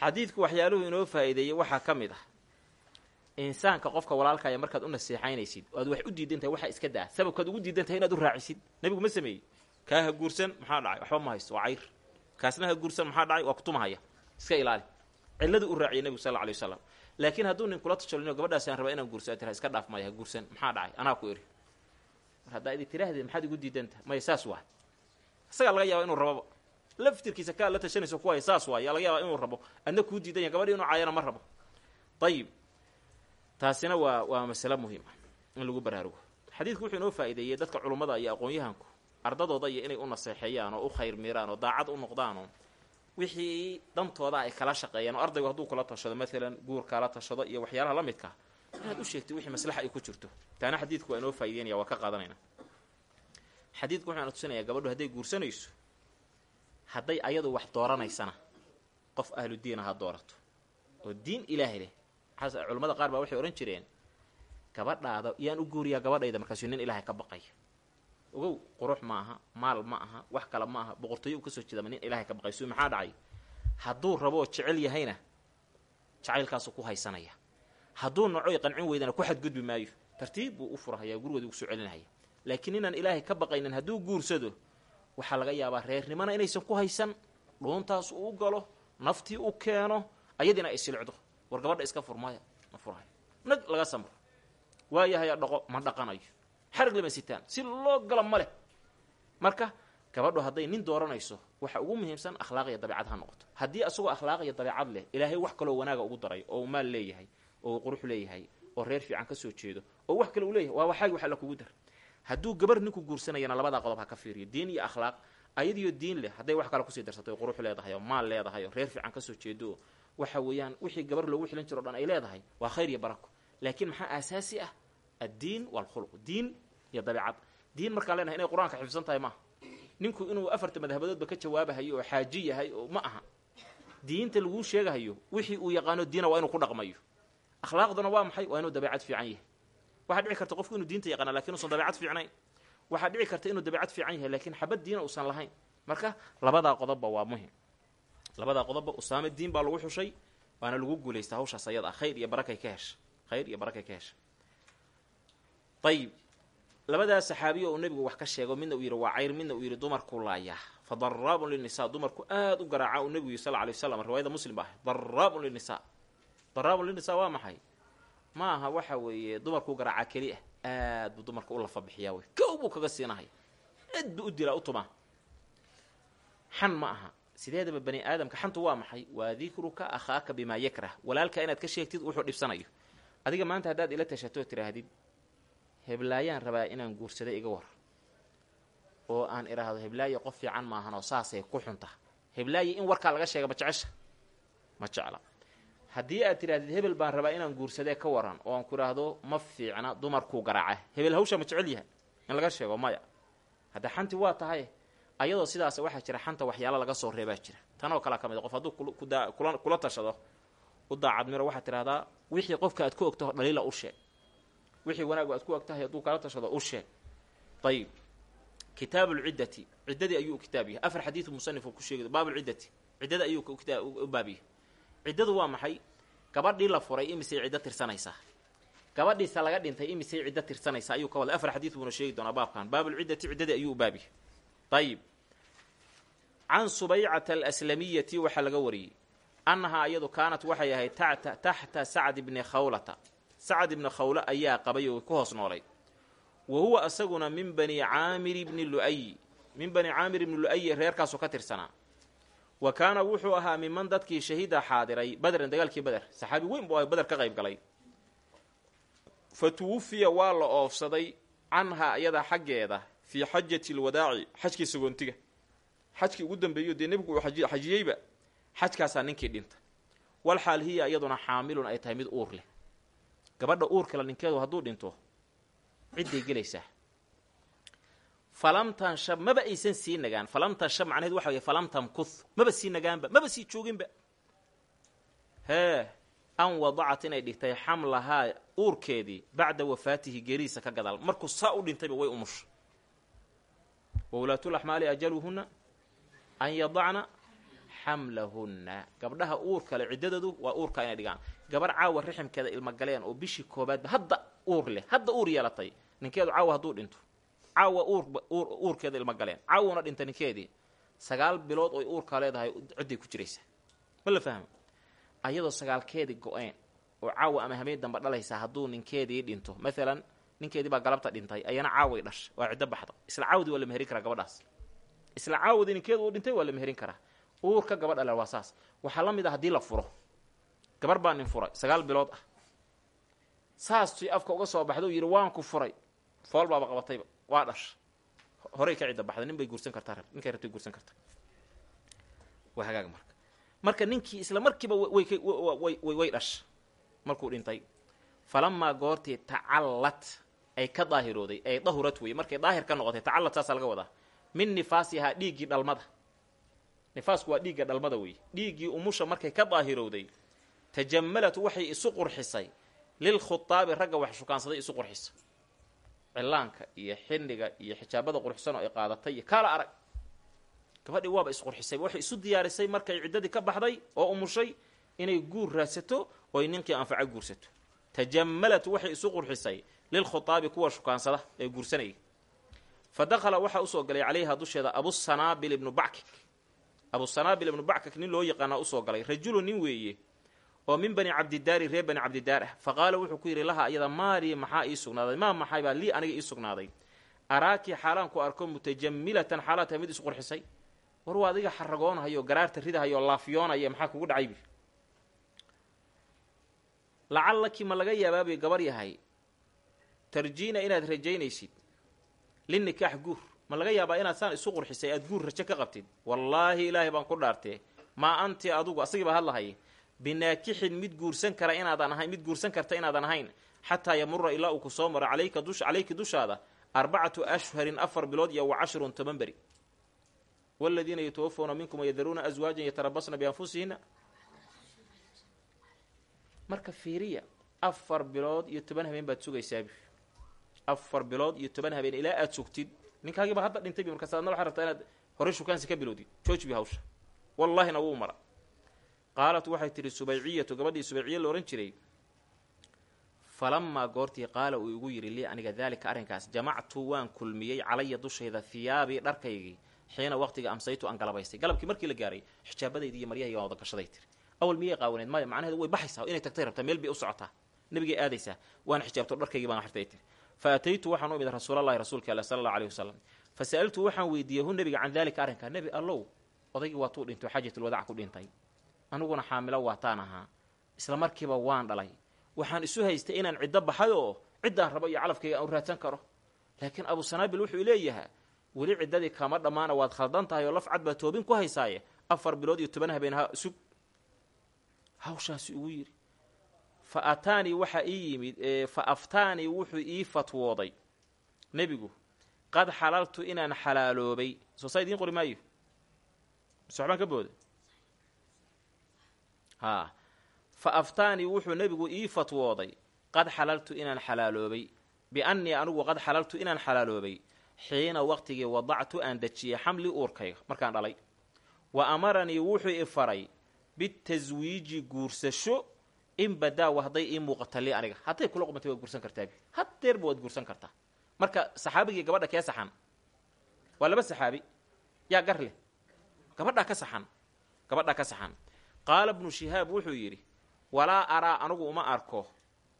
xadiidku waxyaaluhu inoo faa'iideeyey waxaa ka mid ah. Insaanka qofka walaalkaya markaad u naseexaynaysid o aad wax u diidan tahay waxaa iska daa. Sababkaad ugu diidan tahay inaad u raacisid. Nebigu ma sameeyey. Kaa ha guursan maxaa dhacay? Waxba ma haysto waa cayr. Kaasna ha guursan maxaa dhacay? Waa kutumahaya iska ilaali. Cillada u raaciyay nebigu sal alay wasalam laakiin hadduu nin kula tajalino gabadhaas rabaa inaan guursa tira iska dhaaf maya ha guursan maxaa dhacay? Anaa ku eri. Mar haddaa idi tiraahdeed maxaad igu diidantaha maya saas waa. Isagaa laga yaaba inuu rababa laftirkiisa kaa la tashanayso kuway saas waay yaa laga yaaba inuu rabo. Adna kuu diidan yahay gabadhi inuu caayana ma rabo. Ayib taasina waa waa masale muhiim ah in lagu baraarugo xadiidku wuxuu inoo faa'iideeyey dadka culummada iyo aqoon-yahanku ardadooda iyo inay u naseexeeyaan oo u khayr miiraan oo daacad u noqdaanoo wixii dantooda ay kala shaqeeyaan oo ardaygu hadduu kula tashado maalan guur kala tashado iyo waxyaalaha la midka inaad u sheegtay wixii maslaxa ay ku jirto. Taana xadiidku waa inoo faa'ideynaya waa ka qaadanayna. Xadiidku wuxuuna tusinayaa gabadhu hadday guursanayso hadday ayadu wax dooranaysana qof ahlu diina ha doorato. Oo diin ilaahay leh. Culamada qaar baa waxay odhan jireen gabadhaada yaan u guuriyaa gabadhayda markaasuu nin ilaahay ka baqaya ogow qurux ma aha maal ma aha wax kale ma aha boqortooyo u ka soo jeedama nin ilaahay ka baqay. Suu maxaa dhacay? Hadduu rabo oo jecel yahayna jacaylkaasuu ku haysanaya. Hadduu nacoy qancin weydana ku xadgudbi maayo. Tartiib buu u furahaya gurigoodi ugu soo celinahaya laakiin inaan ilaahay ka baqaynin hadduu guursado waxaa laga yaabaa reernimana inaysan ku haysan dhuuntaas uu galo naftii u keeno ayadiina ay silcdo. War gabadha iska furmaya ma furhayo. Nag laga samro waayahaya dhaqo ma dhaqanayo. Xarag lama sitaan. Si loo gala ma leh. Marka gabadhu hadday nin dooranayso waxa ugu muhiimsan akhlaaq iyo dabeicad ha noqoto. Haddii asagoo akhlaaq iyo dabeicad leh ilaahay wax kaloo wanaaga ugu daray oo uu maal leeyahay oo uu qurux leeyahay oo reer fiican ka soo jeedo oo wax kale uu leeyahay waa waxaagi wax alla kugu dar hadduu gabar ninku guursanayana labadaa qodob ha ka fiiriyo. Diin iyo akhlaaq ayadiyo diin leh hadday wax kale ku sii darsatay oo qurux leedahay oo maal leedahay oo reer fiican ka soo jeedo waxa weeyaan wixii gabar loogu xilin jiro dhan ay leedahay waa khayr iyo barako. Laakiin maxaa aasaasi ah? Addiin waalkhuluq diin iyo dabeicad diin markaan leenahay inay qur'aanka xifsan tahay maaha ninku inuu afarta madhabadoodba ka jawaabahayo oo xaaji yahay oo ma aha. Diinta laguu sheegahayo wixii uu yaqaano diina waa inuu ku dhaqmayo. Akhlaaqduna waa maxay? Waa inuu dabeicad fiican yahay waxaa dhici karta qofku inuu diinta yaqaana laakiin usan dabeicad fiicnayn. Waxaa dhici karta inuu dabeicad fiican yahay lakiin xabad diina uusan lahayn. Marka labadaa qodobba waa muhiim labadaa qodobba usaame diin baa lagu xushay waana lagu guulaystaa hawshaas ayada. Khayr iyo barakay ka hesha. Khayr iyo barakay ka hesha. Ayib labadaa saxaabiya uu nebigu wax ka sheego midna uu yidhi waa cayr. Midna uu yidhi dumarku laayaa fa daraabun linisaa dumarku aada u garaaca uu nebigu yidhi sal lay waslam riwaayada muslim ba ah daraabun linisaa daraabun linisaa waa maxay ma aha waxa weeye dumarkuu garaacaa keli ah. Aad buu dumarka u lafa bixiyaa wey kow buu kaga siinahay. Aad buu u dilaa u tumaa. Xan ma aha. Sideedaba bani aadamka xantu waa maxay? Waa dikruka akhaaka bimaa yakrah. Walaalka inaad ka sheegtid wuxuu dhibsanayo. Adiga maanta haddaad ila tashato tiraahdid heblaayaan rabaa inaan guursada iga war. Oo aan idhaahdo heblaaye qof fiican maahan oo saasay ku xunta. Heblaaye in warkaa laga sheega ma jecesha? Ma jecla haddii aad tidhahdid hebel baan rabaa inaan guursadee ka waran oo aan ku idhaahdo ma fiicna dumarkuu garaaca hebel hawsha ma jecel yahay in laga sheego maya. Hadda xanti waa tahay ayadoo sidaas waxaa jira xanta waxyaalo laga soo reebaa jira. Tanoo kalea ka mid qof hadduu kula tashado u daacadmiro waxaad tidhahdaa wixii qofka aad ku ogtaho dhaliila u sheeg. Wixii wanaagu aad ku ogtahay hadduu kala tashado u sheeg. Ayib kitaabu lciddati ciddadii ayuu kitaab yahay afar xadiidu musanifku ku sheegay baabulciddati ciddada ayuu u baabyahay ciddadu waa maxay? Gabadhii la furay imisay ciddo tirsanaysaa gabadhiisa laga dhintay imisay ciddo tirsanaysaa ayuu ka waday afar xadiid buuna sheegi doonaa baabkan. Baabulciddati ciddadii ayuu u baabyahay ayib can subaycata alaslamiyati waxaa laga wariyey. Annahaa iyadu kaanat waxay ahayd tata taxta sacd ibni khawlata. Sacd ibni khawle ayaa qabay oo ku hoos noolay. Wa huwa asaguna min bani caamir ibni lu'ayi min bani caamir ibni lu'ayi reerkaasoo ka tirsanaa wa kaana wuxuu ahaa miman dadkii shahiida xaadiray badran dagaalkii beder saxaabi weyn buu bader ka qayb galay. Fa tuwufiya waa la oofsaday canhaa iyada xaggeeda fii xajati lwadaaci xajkii sagoontiga xajkii ugu dambeeyo dee nebigu uu xajiyeyba xajkaasaa ninkii dhinta. Wal xaal hiya iyaduna xaamilun ay tahay mid uur leh gabadha uurkale ninkeedu hadduu dhinto cidday gelaysaa falam tanshab maba aysan sii nagaan. Falam tanshab macnaheed waxa wey falam tamkuth maba sii nagaanba maba sii jooginba hee an wadacat inay dhigtay xamlahaa uurkeedii bacda wafaatihi geeridiisa ka gadaal. Markuu saa u dhintayba way umusha wawlaatulaxmaali ajaluhunna an yadacna xamlahunna. Gabdhaha uurkale ciddadoodu waa uurkaa inay dhigaan. Gabar caawa riximkeeda ilmagaleen oo bishii koobaadba hadda uur leh hadda uur yeelatay. Ninkeedu caawa hadduu dhinto caawa uurkeeda ilmagaleen caawuna dhinta ninkeedii sagaal bilood oy uurkaa leedahay cidday ku jiraysaa ma la fahmo ayadoo sagaalkeedii go-een oo caawa ama hameen damba dhalaysaa hadduu ninkeedii dhinto. Maalan ninkeedii baa galabta dhintay ayana caaway dhash waa ciddo baxda isla caawadii waa la meherin karaa gabadhaas. Isla caawadii ninkeedu uu dhintay waa la meherin karaa. Uurka gabadha le waa saas. Waxaa la mid ah haddii la furo. Gabar baa nin furay sagaal bilood ah. Saastii afka uga soo baxda u yidhi waan ku furay. Fool baaba qabatayba waa dhash horey ka cidda baxday nin bay guursan kartaa ninkay rabtay guursan kartaa waa hagaag marka. Marka ninkii isla markiiba way dhasha markuu dhintay falamaa goortii tacallad ay ka daahirooday ay dahurad weye markay daahir ka noqotay tacallad saasaa laga wadaa. Min nifaasihaa dhiiggii dhalmada. Nifaasku waa dhiigga dhalmada weeye. Dhiiggii umusha markay ka daahirowday tajammalat waxay isu qurxisay lilkhutaabi ragga wax shukaansaday isu qurxisa cillaanka iyo xindhiga iyo xijaabada qurxsan oo ay qaadatay iyo kaala arag. Gabadhii waaba isqurxisay waxay isu diyaarisay markay ciddadii ka baxday oo umushay inay guur raadsato oo ay ninkii anfaco guursato. Tajammalat waxay isu qurxisay lilkhutaabi kuwa shukaansada ee guursanayay. Fa dakhala waxaa u soo galay calayha dusheeda abusanaabil ibnu backik. Abusanaabil ibnu backik nin loo yaqaanaa u soo galay. Rajulu nin weeye oo min bani cabdidaari reer bani cabdidaar ah. Fa qaala wuxuu ku yidhi laha ayada maalii maxaa ii sugnaaday? Maa maxay baa lii aniga ii sugnaaday. Araakii xaalaan ku arko mutajamilatan xaalaa tahay mid isqurxisay war waa adiga xaragoonahayo garaarta ridahayo laafiyoonaya maxaa kugu dhacaybi? Lacallaki ma laga yaabaabi gabar yahay. Tarjiina inaad rajaynaysid. Linikaax guur. Ma laga yaabaa inaad saan isu qurxisay aad guur rajo ka qabtid? Wallaahi ilaahay baan ku dhaartee. Maa anti adugu asagii baa hadlahay binaakixin mid guursan kara inaadan ahayn mid guursan karta inaadan ahayn xataa yamura ilaa uu ku soo maro calayka dush calayki dushaada arbacatu ashharin afar bilood iyo wa cashrun toban beri. Waladiina yatawafawna minkum wayadaruuna aswaajan yatarabasna bianfusihinna marka fiiriya afar bilood iyo toban habeen baad sugaysaabi afar bilood iyo toban habeen ilaa aad sugtid ninkaagiiba hadda dhintay bi markaas adna waxaa rabtaa inaad horey shukaansi ka bilowdid. Joojbi hawsha. Wallahina wuu mara qaalat waxay tidhi subayciyatu gabadhii subayciya la odhan jiray falamaa goortii qaala uu igu yidhi lii aniga daalika arrinkaas jamactu waan kulmiyey calaya dushayda hiyaabii dharkaygii xiina waqtiga amsaytu aan galabaystay galabkii markii la gaaray xijaabadaydi iyo maryahayga waan wada gashaday tiri awal miyay qaawaneed maya macnaheedu way baxaysaa inay tagtay rabtaa meel bay u socotaa. Nebigay aadaysaa waan xijaabto dharkaygii baan xirtay tiri fa ataytu waxaan u imid rasuulallahi rasuulka alla sala allahu alayhi wasalam fa sa'altu waxaan weydiiyey hu nebiga can daalika arrinkaa nebi allow odaygii waatuu dhinto xaajatulwadac ku dhintay aniguna xaamilo waataan ahaa. Isla markiiba waan dhalay. Waxaan isu haystay inaan ciddo baxay ciddaan rabo iyo calafkayga aan u raadsan karo. Laakiin abusanaabil wuxuu leeyahaa weli ciddadii kama dhammaana waad khaldan tahay oo laf cad baa toobin ku haysaaye. Afar bilood iyo toban habeen ha sug hawshaasi ugu yidhi. Fa ataanii waxaa ii yimid fa aftaanii wuxuu ii fatwooday. Nebigu qad xalaltu inaan xalaaloobay. Soo saa idiin qori maayo. Waxbaan ka booda haa fa aftaanii wuxuu nebigu ii fatwooday qad xalaltu inaan xalaaloobay. Biannii anigu qad xalaltu inaan xalaaloobay. Xiina waqtigii wadactu aan dejiyey xamli uurkayga. Markaan dhalay. Wa amaranii wuxuu i faray bitaswiiji guursasho in badaawa hadday ii muuqata li aniga. Hadday kula qumantay waad guursan kartaabi haddeerba waad guursan kartaa. Marka saxaabigii gabadha kee saxan? Waa laba saxaabi. Yaa gar leh. Gabadhaa ka saxan. Gabadhaa ka saxan qaala bnu shihaab wuxuu yidhi walaa araa anigu uma arko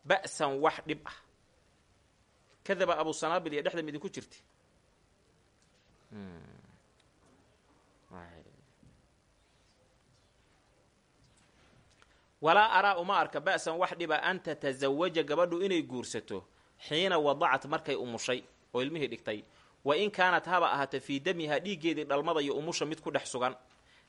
ba'san wax dhib ah. Kadaba abu sanaabil iyo dhexda midinku jirta walaa araa uma arka ba'san wax dhiba an tatasawaja gabadhu inay guursato xiina wadacat markay umushay oo ilmihii dhigtay. Wa in kaanat haba ahaata fii damihaa dhiiggeedii dhalmada iyo umusha mid ku dhex sugan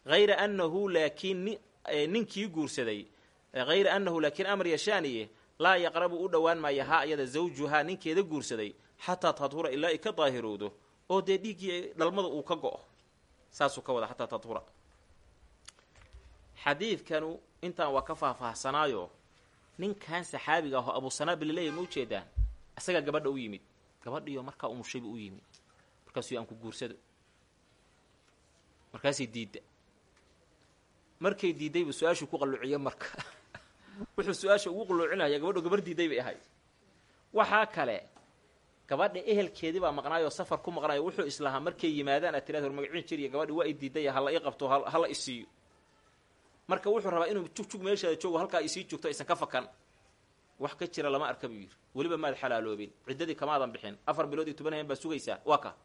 hayra annahu laakiin ninkii guursaday hayra annahu laakiin amar yashaaniye laa yaqrabu u dhowaan maaya haa iyada zawjuhaa ninkeeda guursaday xataa tadhura ilaa ay ka daahirowdo oo dee dhiiggii dhalmada uu ka go-o. Saasuu ka wada xataa tadhura. Xadiidkanu intaan waa ka faahfaahsanaayo ninkan saxaabiga ahoo abusanaabil leeya ma ujeedaan isagaa gabadha u yimid. Gabadhiyo markaa umushayba u yimid. Markaasuu aan ku guursado. Markaasay diidda markay diiddayba su'aashuu ku qalluuciye marka. Wuxuu su'aasha ugu qalluucinaya gabadho gabar diidday bay ahayd. Waxaa kale gabadha ehelkeedii baa maqnaayoo safar ku maqnaayo wuxuu islahaa markay yimaadaan aad tiraad hormagacin jiriya gabadhi waa i diidaya hala i qabto hala isiiyo marka wuxuu rabaa inuu jugjug meeshaada joogo halkaa isii joogto aysan ka fakan. Wax ka jira lama arka buu yidhi. Weliba maad xalaaloobin. Ciddadii kamaadan bixin. Afar bilood iyo toban hayan baad sugaysaa. Waa ka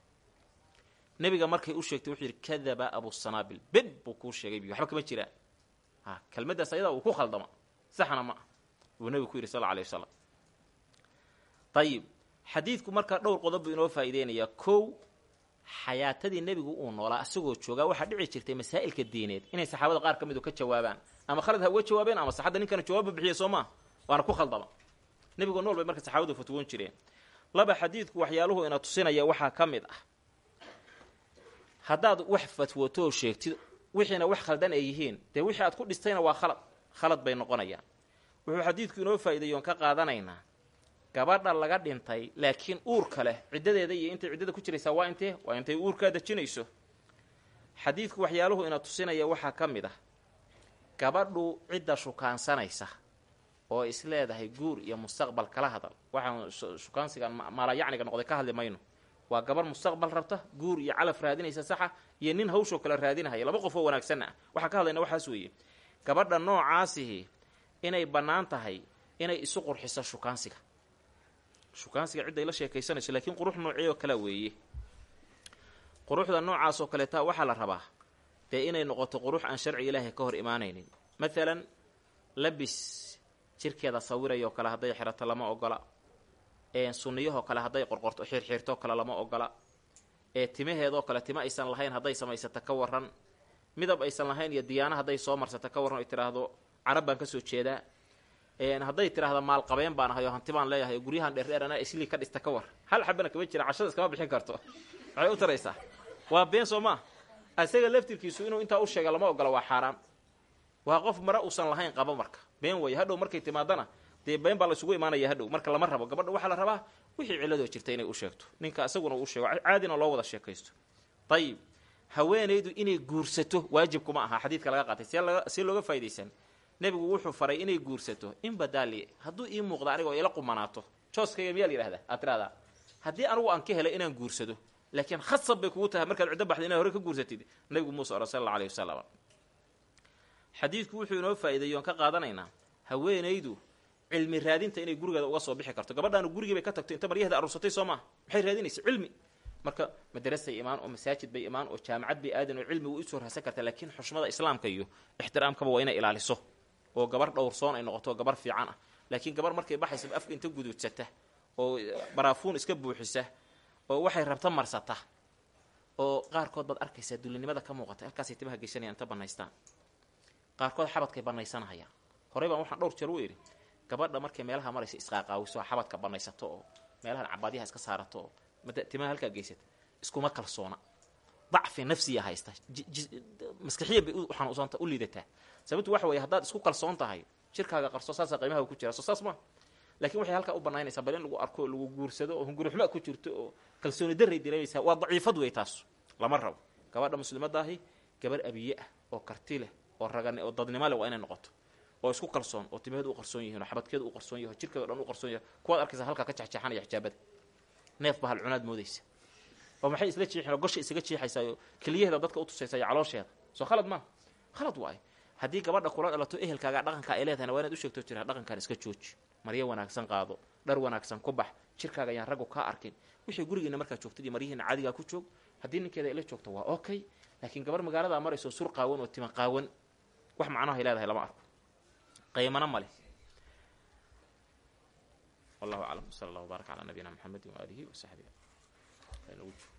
nebiga markay u sheegtay wuxuu yidhi kadaba abusanaabil bed buu kuu sheegay bi waxba kama jiraan. Kelmaddaas ayadaa uu ku khaldama. Saxna ma ah buu nebigu ku yidhi sal alay wasalam ayib xadiidku markaa dhowr qodob buu inoo faa'iideynayaa. Kow xayaatadii nebigu uu noolaa asagoo joogaa waxaa dhici jirtay masaa'ilka diineed inay saxaabada qaar ka midu ka jawaabaan. Ama khalad ha uga jawaabeen ama saxadda ninkana jawaabba bixiya soo maa waana ku khaldama. Nebigoo nool bay marka saxaabadu fatwoon jireen. Laba xadiidku waxyaaluhu ina tusinaya waxaa ka mid ah haddaad wax fatwootoo sheegtid wixiina wax khaldan ay yihiin dee wixii aad ku dhistayna waa khalad khalad bay noqonayaan. Wuxuu xadiidku inoo faa'iideeyoon ka qaadanaynaa. Gabadha laga dhintay laakiin uurka leh ciddadeeda iyo intay ciddada ku jiraysaa waa intee? Waa intay uurkaa dejinayso? Xadiidku waxyaaluhu ina tusinaya waxaa ka mid ah. Gabadhu cidda shukaansanaysa oo is leedahay guur iyo mustaqbal kala hadal. Waxaan shukaansigan maalayacniga noqday ka hadli mayno waa gabar mustaqbal rabta guur iyo calaf raadinaysa saxa iyo nin hawshoo kale raadinahaya laba qof oo wanaagsanna ah. Waxaan ka hadlayna waxaas weeye. Gabadha noocaasihi inay bannaan tahay inay isu qurxiso shukaansiga. Shukaansiga cidday la sheekaysanayso laakiin qurux noociyoo kale weeye. Quruxda noocaasoo kaleeta waxaa la rabaa dee inay noqoto qurux aan sharciga ilaahay ka hor imaanaynin. Maalan labis jirkeeda sawirayoo kale hadday xirato lama ogola sunniyahoo kale hadday qorqorto xirxiirtoo kale lama ogola. Ee timaheedoo kale tima aysan lahayn hadday samaysata ka waran midab aysan lahayn iyo diyaana hadday soo marsata ka warran oy tidhaahdo carab baan ka soo jeedaa hadday tidhaahda maalqabeen baan ahay oo hanti baan leeyahay oo guryahan dheerdheer anaa islii ka dhista ka war. Hal xabana kama jira cashada iskama bixin karto. Waxay u taraysaa waa been soo maa isaga laftirkiisu inuu intaa u sheega lama ogola waa xaaraan waa qof mara uusan lahayn qaba marka. Been weeye hadhow markay timaadana dee been baa laysugu imaanaya hadhow. Marka lama rabo gabadha waxaa la rabaa wixii ciladoo jirta inay u sheegto. Ninka isaguna uu sheego. Caadina loo wada sheekaysto. Ayib haweenaydu inay guursato waajibkuma aha. Xadiidka laga qaatay. See looga faa'idaysan nebigu wuxuu faray inay guursato. In badaali hadduu ii muuqda aniga oo ila qumanaato. Jooskayga miyaa la yidhahdaa aad tiraahdaa haddii anigu aan ka helay inaan guursado laakiin khasab bay kugu tahay markaad ciddo baxda inaad hore ka guursatid nebigu muuse ora sal alla aleyh wasalam xadiidku wuxuu inoo faa'iideeyo on ka qaadanaynaa. Haweenaydu cilmi raadinta inay gurigeeda uga soo bixi karto. Gabadhaanu gurigii bay ka tagto inta maryaheeda aruursatay soo maha maxay raadinaysa cilmi? Marka madarasay imaan oo masaajid bay imaan oo jaamacad bay aadan oo cilmi way u soo raadsan kartaa laakiin xushmada islaamka iyo ixtiraamkaba waa inay ilaaliso. Oo gabar dhowrsoon ay noqoto gabar fiican ah. Laakiin gabar markay baxaysa afka inta guduudsata oo baraafuun iska buuxisa oo waxay rabta marsata oo qaarkood baad arkaysaa dulinimada ka muuqata. Halkaasay timaha geysanayaan inta banaystaan qaarkood xabadkay banaysanahayaan horey baan waxaan dhowr jeer u idhi gabadha markay meelaha maraysa isqaaqaawiso xabadka banaysato oo meelahan cabaadyaha iska saarato oo timaha halkaa geysata iskuma kalsoona. Dacfi nafsiya haysta. Maskaxiya bay uxanuunsanta u liidataa sababtu waxa weeye haddaad isku kalsoon tahay jirkaaga qarso saasaa qiimaha ku jira. Soo saas maa lakiin waxay halkaa u banaynaysaa bal in lagu arko oo lagu guursado oo hunguruxma ku jirto oo kalsooni daray dareemaysaa waa daciifad wey taas. Lama rabo. Gabadha muslimadaahi gabar abiye ah oo karti leh oo ragan oo dadnimo leh waa inay noqoto oo isku kalsoon oo timaheedu u qarsoon yihiin oo xabadkeedu u qarsoon yahay oo jirkeedo dhan u qarsoon yahay kuwaad arkaysa halkaa ka jexjeexanaya xijaabada neef baa hal cunaad moodaysa. Oo maxay isla jiixin oo gosha isaga jiixaysaa oo keliyaheeda dadka u tusaysa iyo caloosheeda? Soo khalad maa khalad waaye haddii gabadha kula dhalato ehelkaaga dhaqanka ay leedahayna waa inaad u sheegto jira dhaqankan iska jooji. Maryo wanaagsan qaado. Dhar wanaagsan ku bax. Jirkaaga ayaan raggu kaa arkin. Wixii gurigiina markaa joogtadii maryihiina caadigaa ku joog. Haddii ninkeeda ila joogto waa okay. Laakiin gabar magaaladaa marayso sur qaawan oo tima qaawan. Wax macnaho ay leedahay lama arko qaymana ma leh wallahu aclam sala allah wbaarak calaa nabiyina maxamedi waaalihi wasaxbihi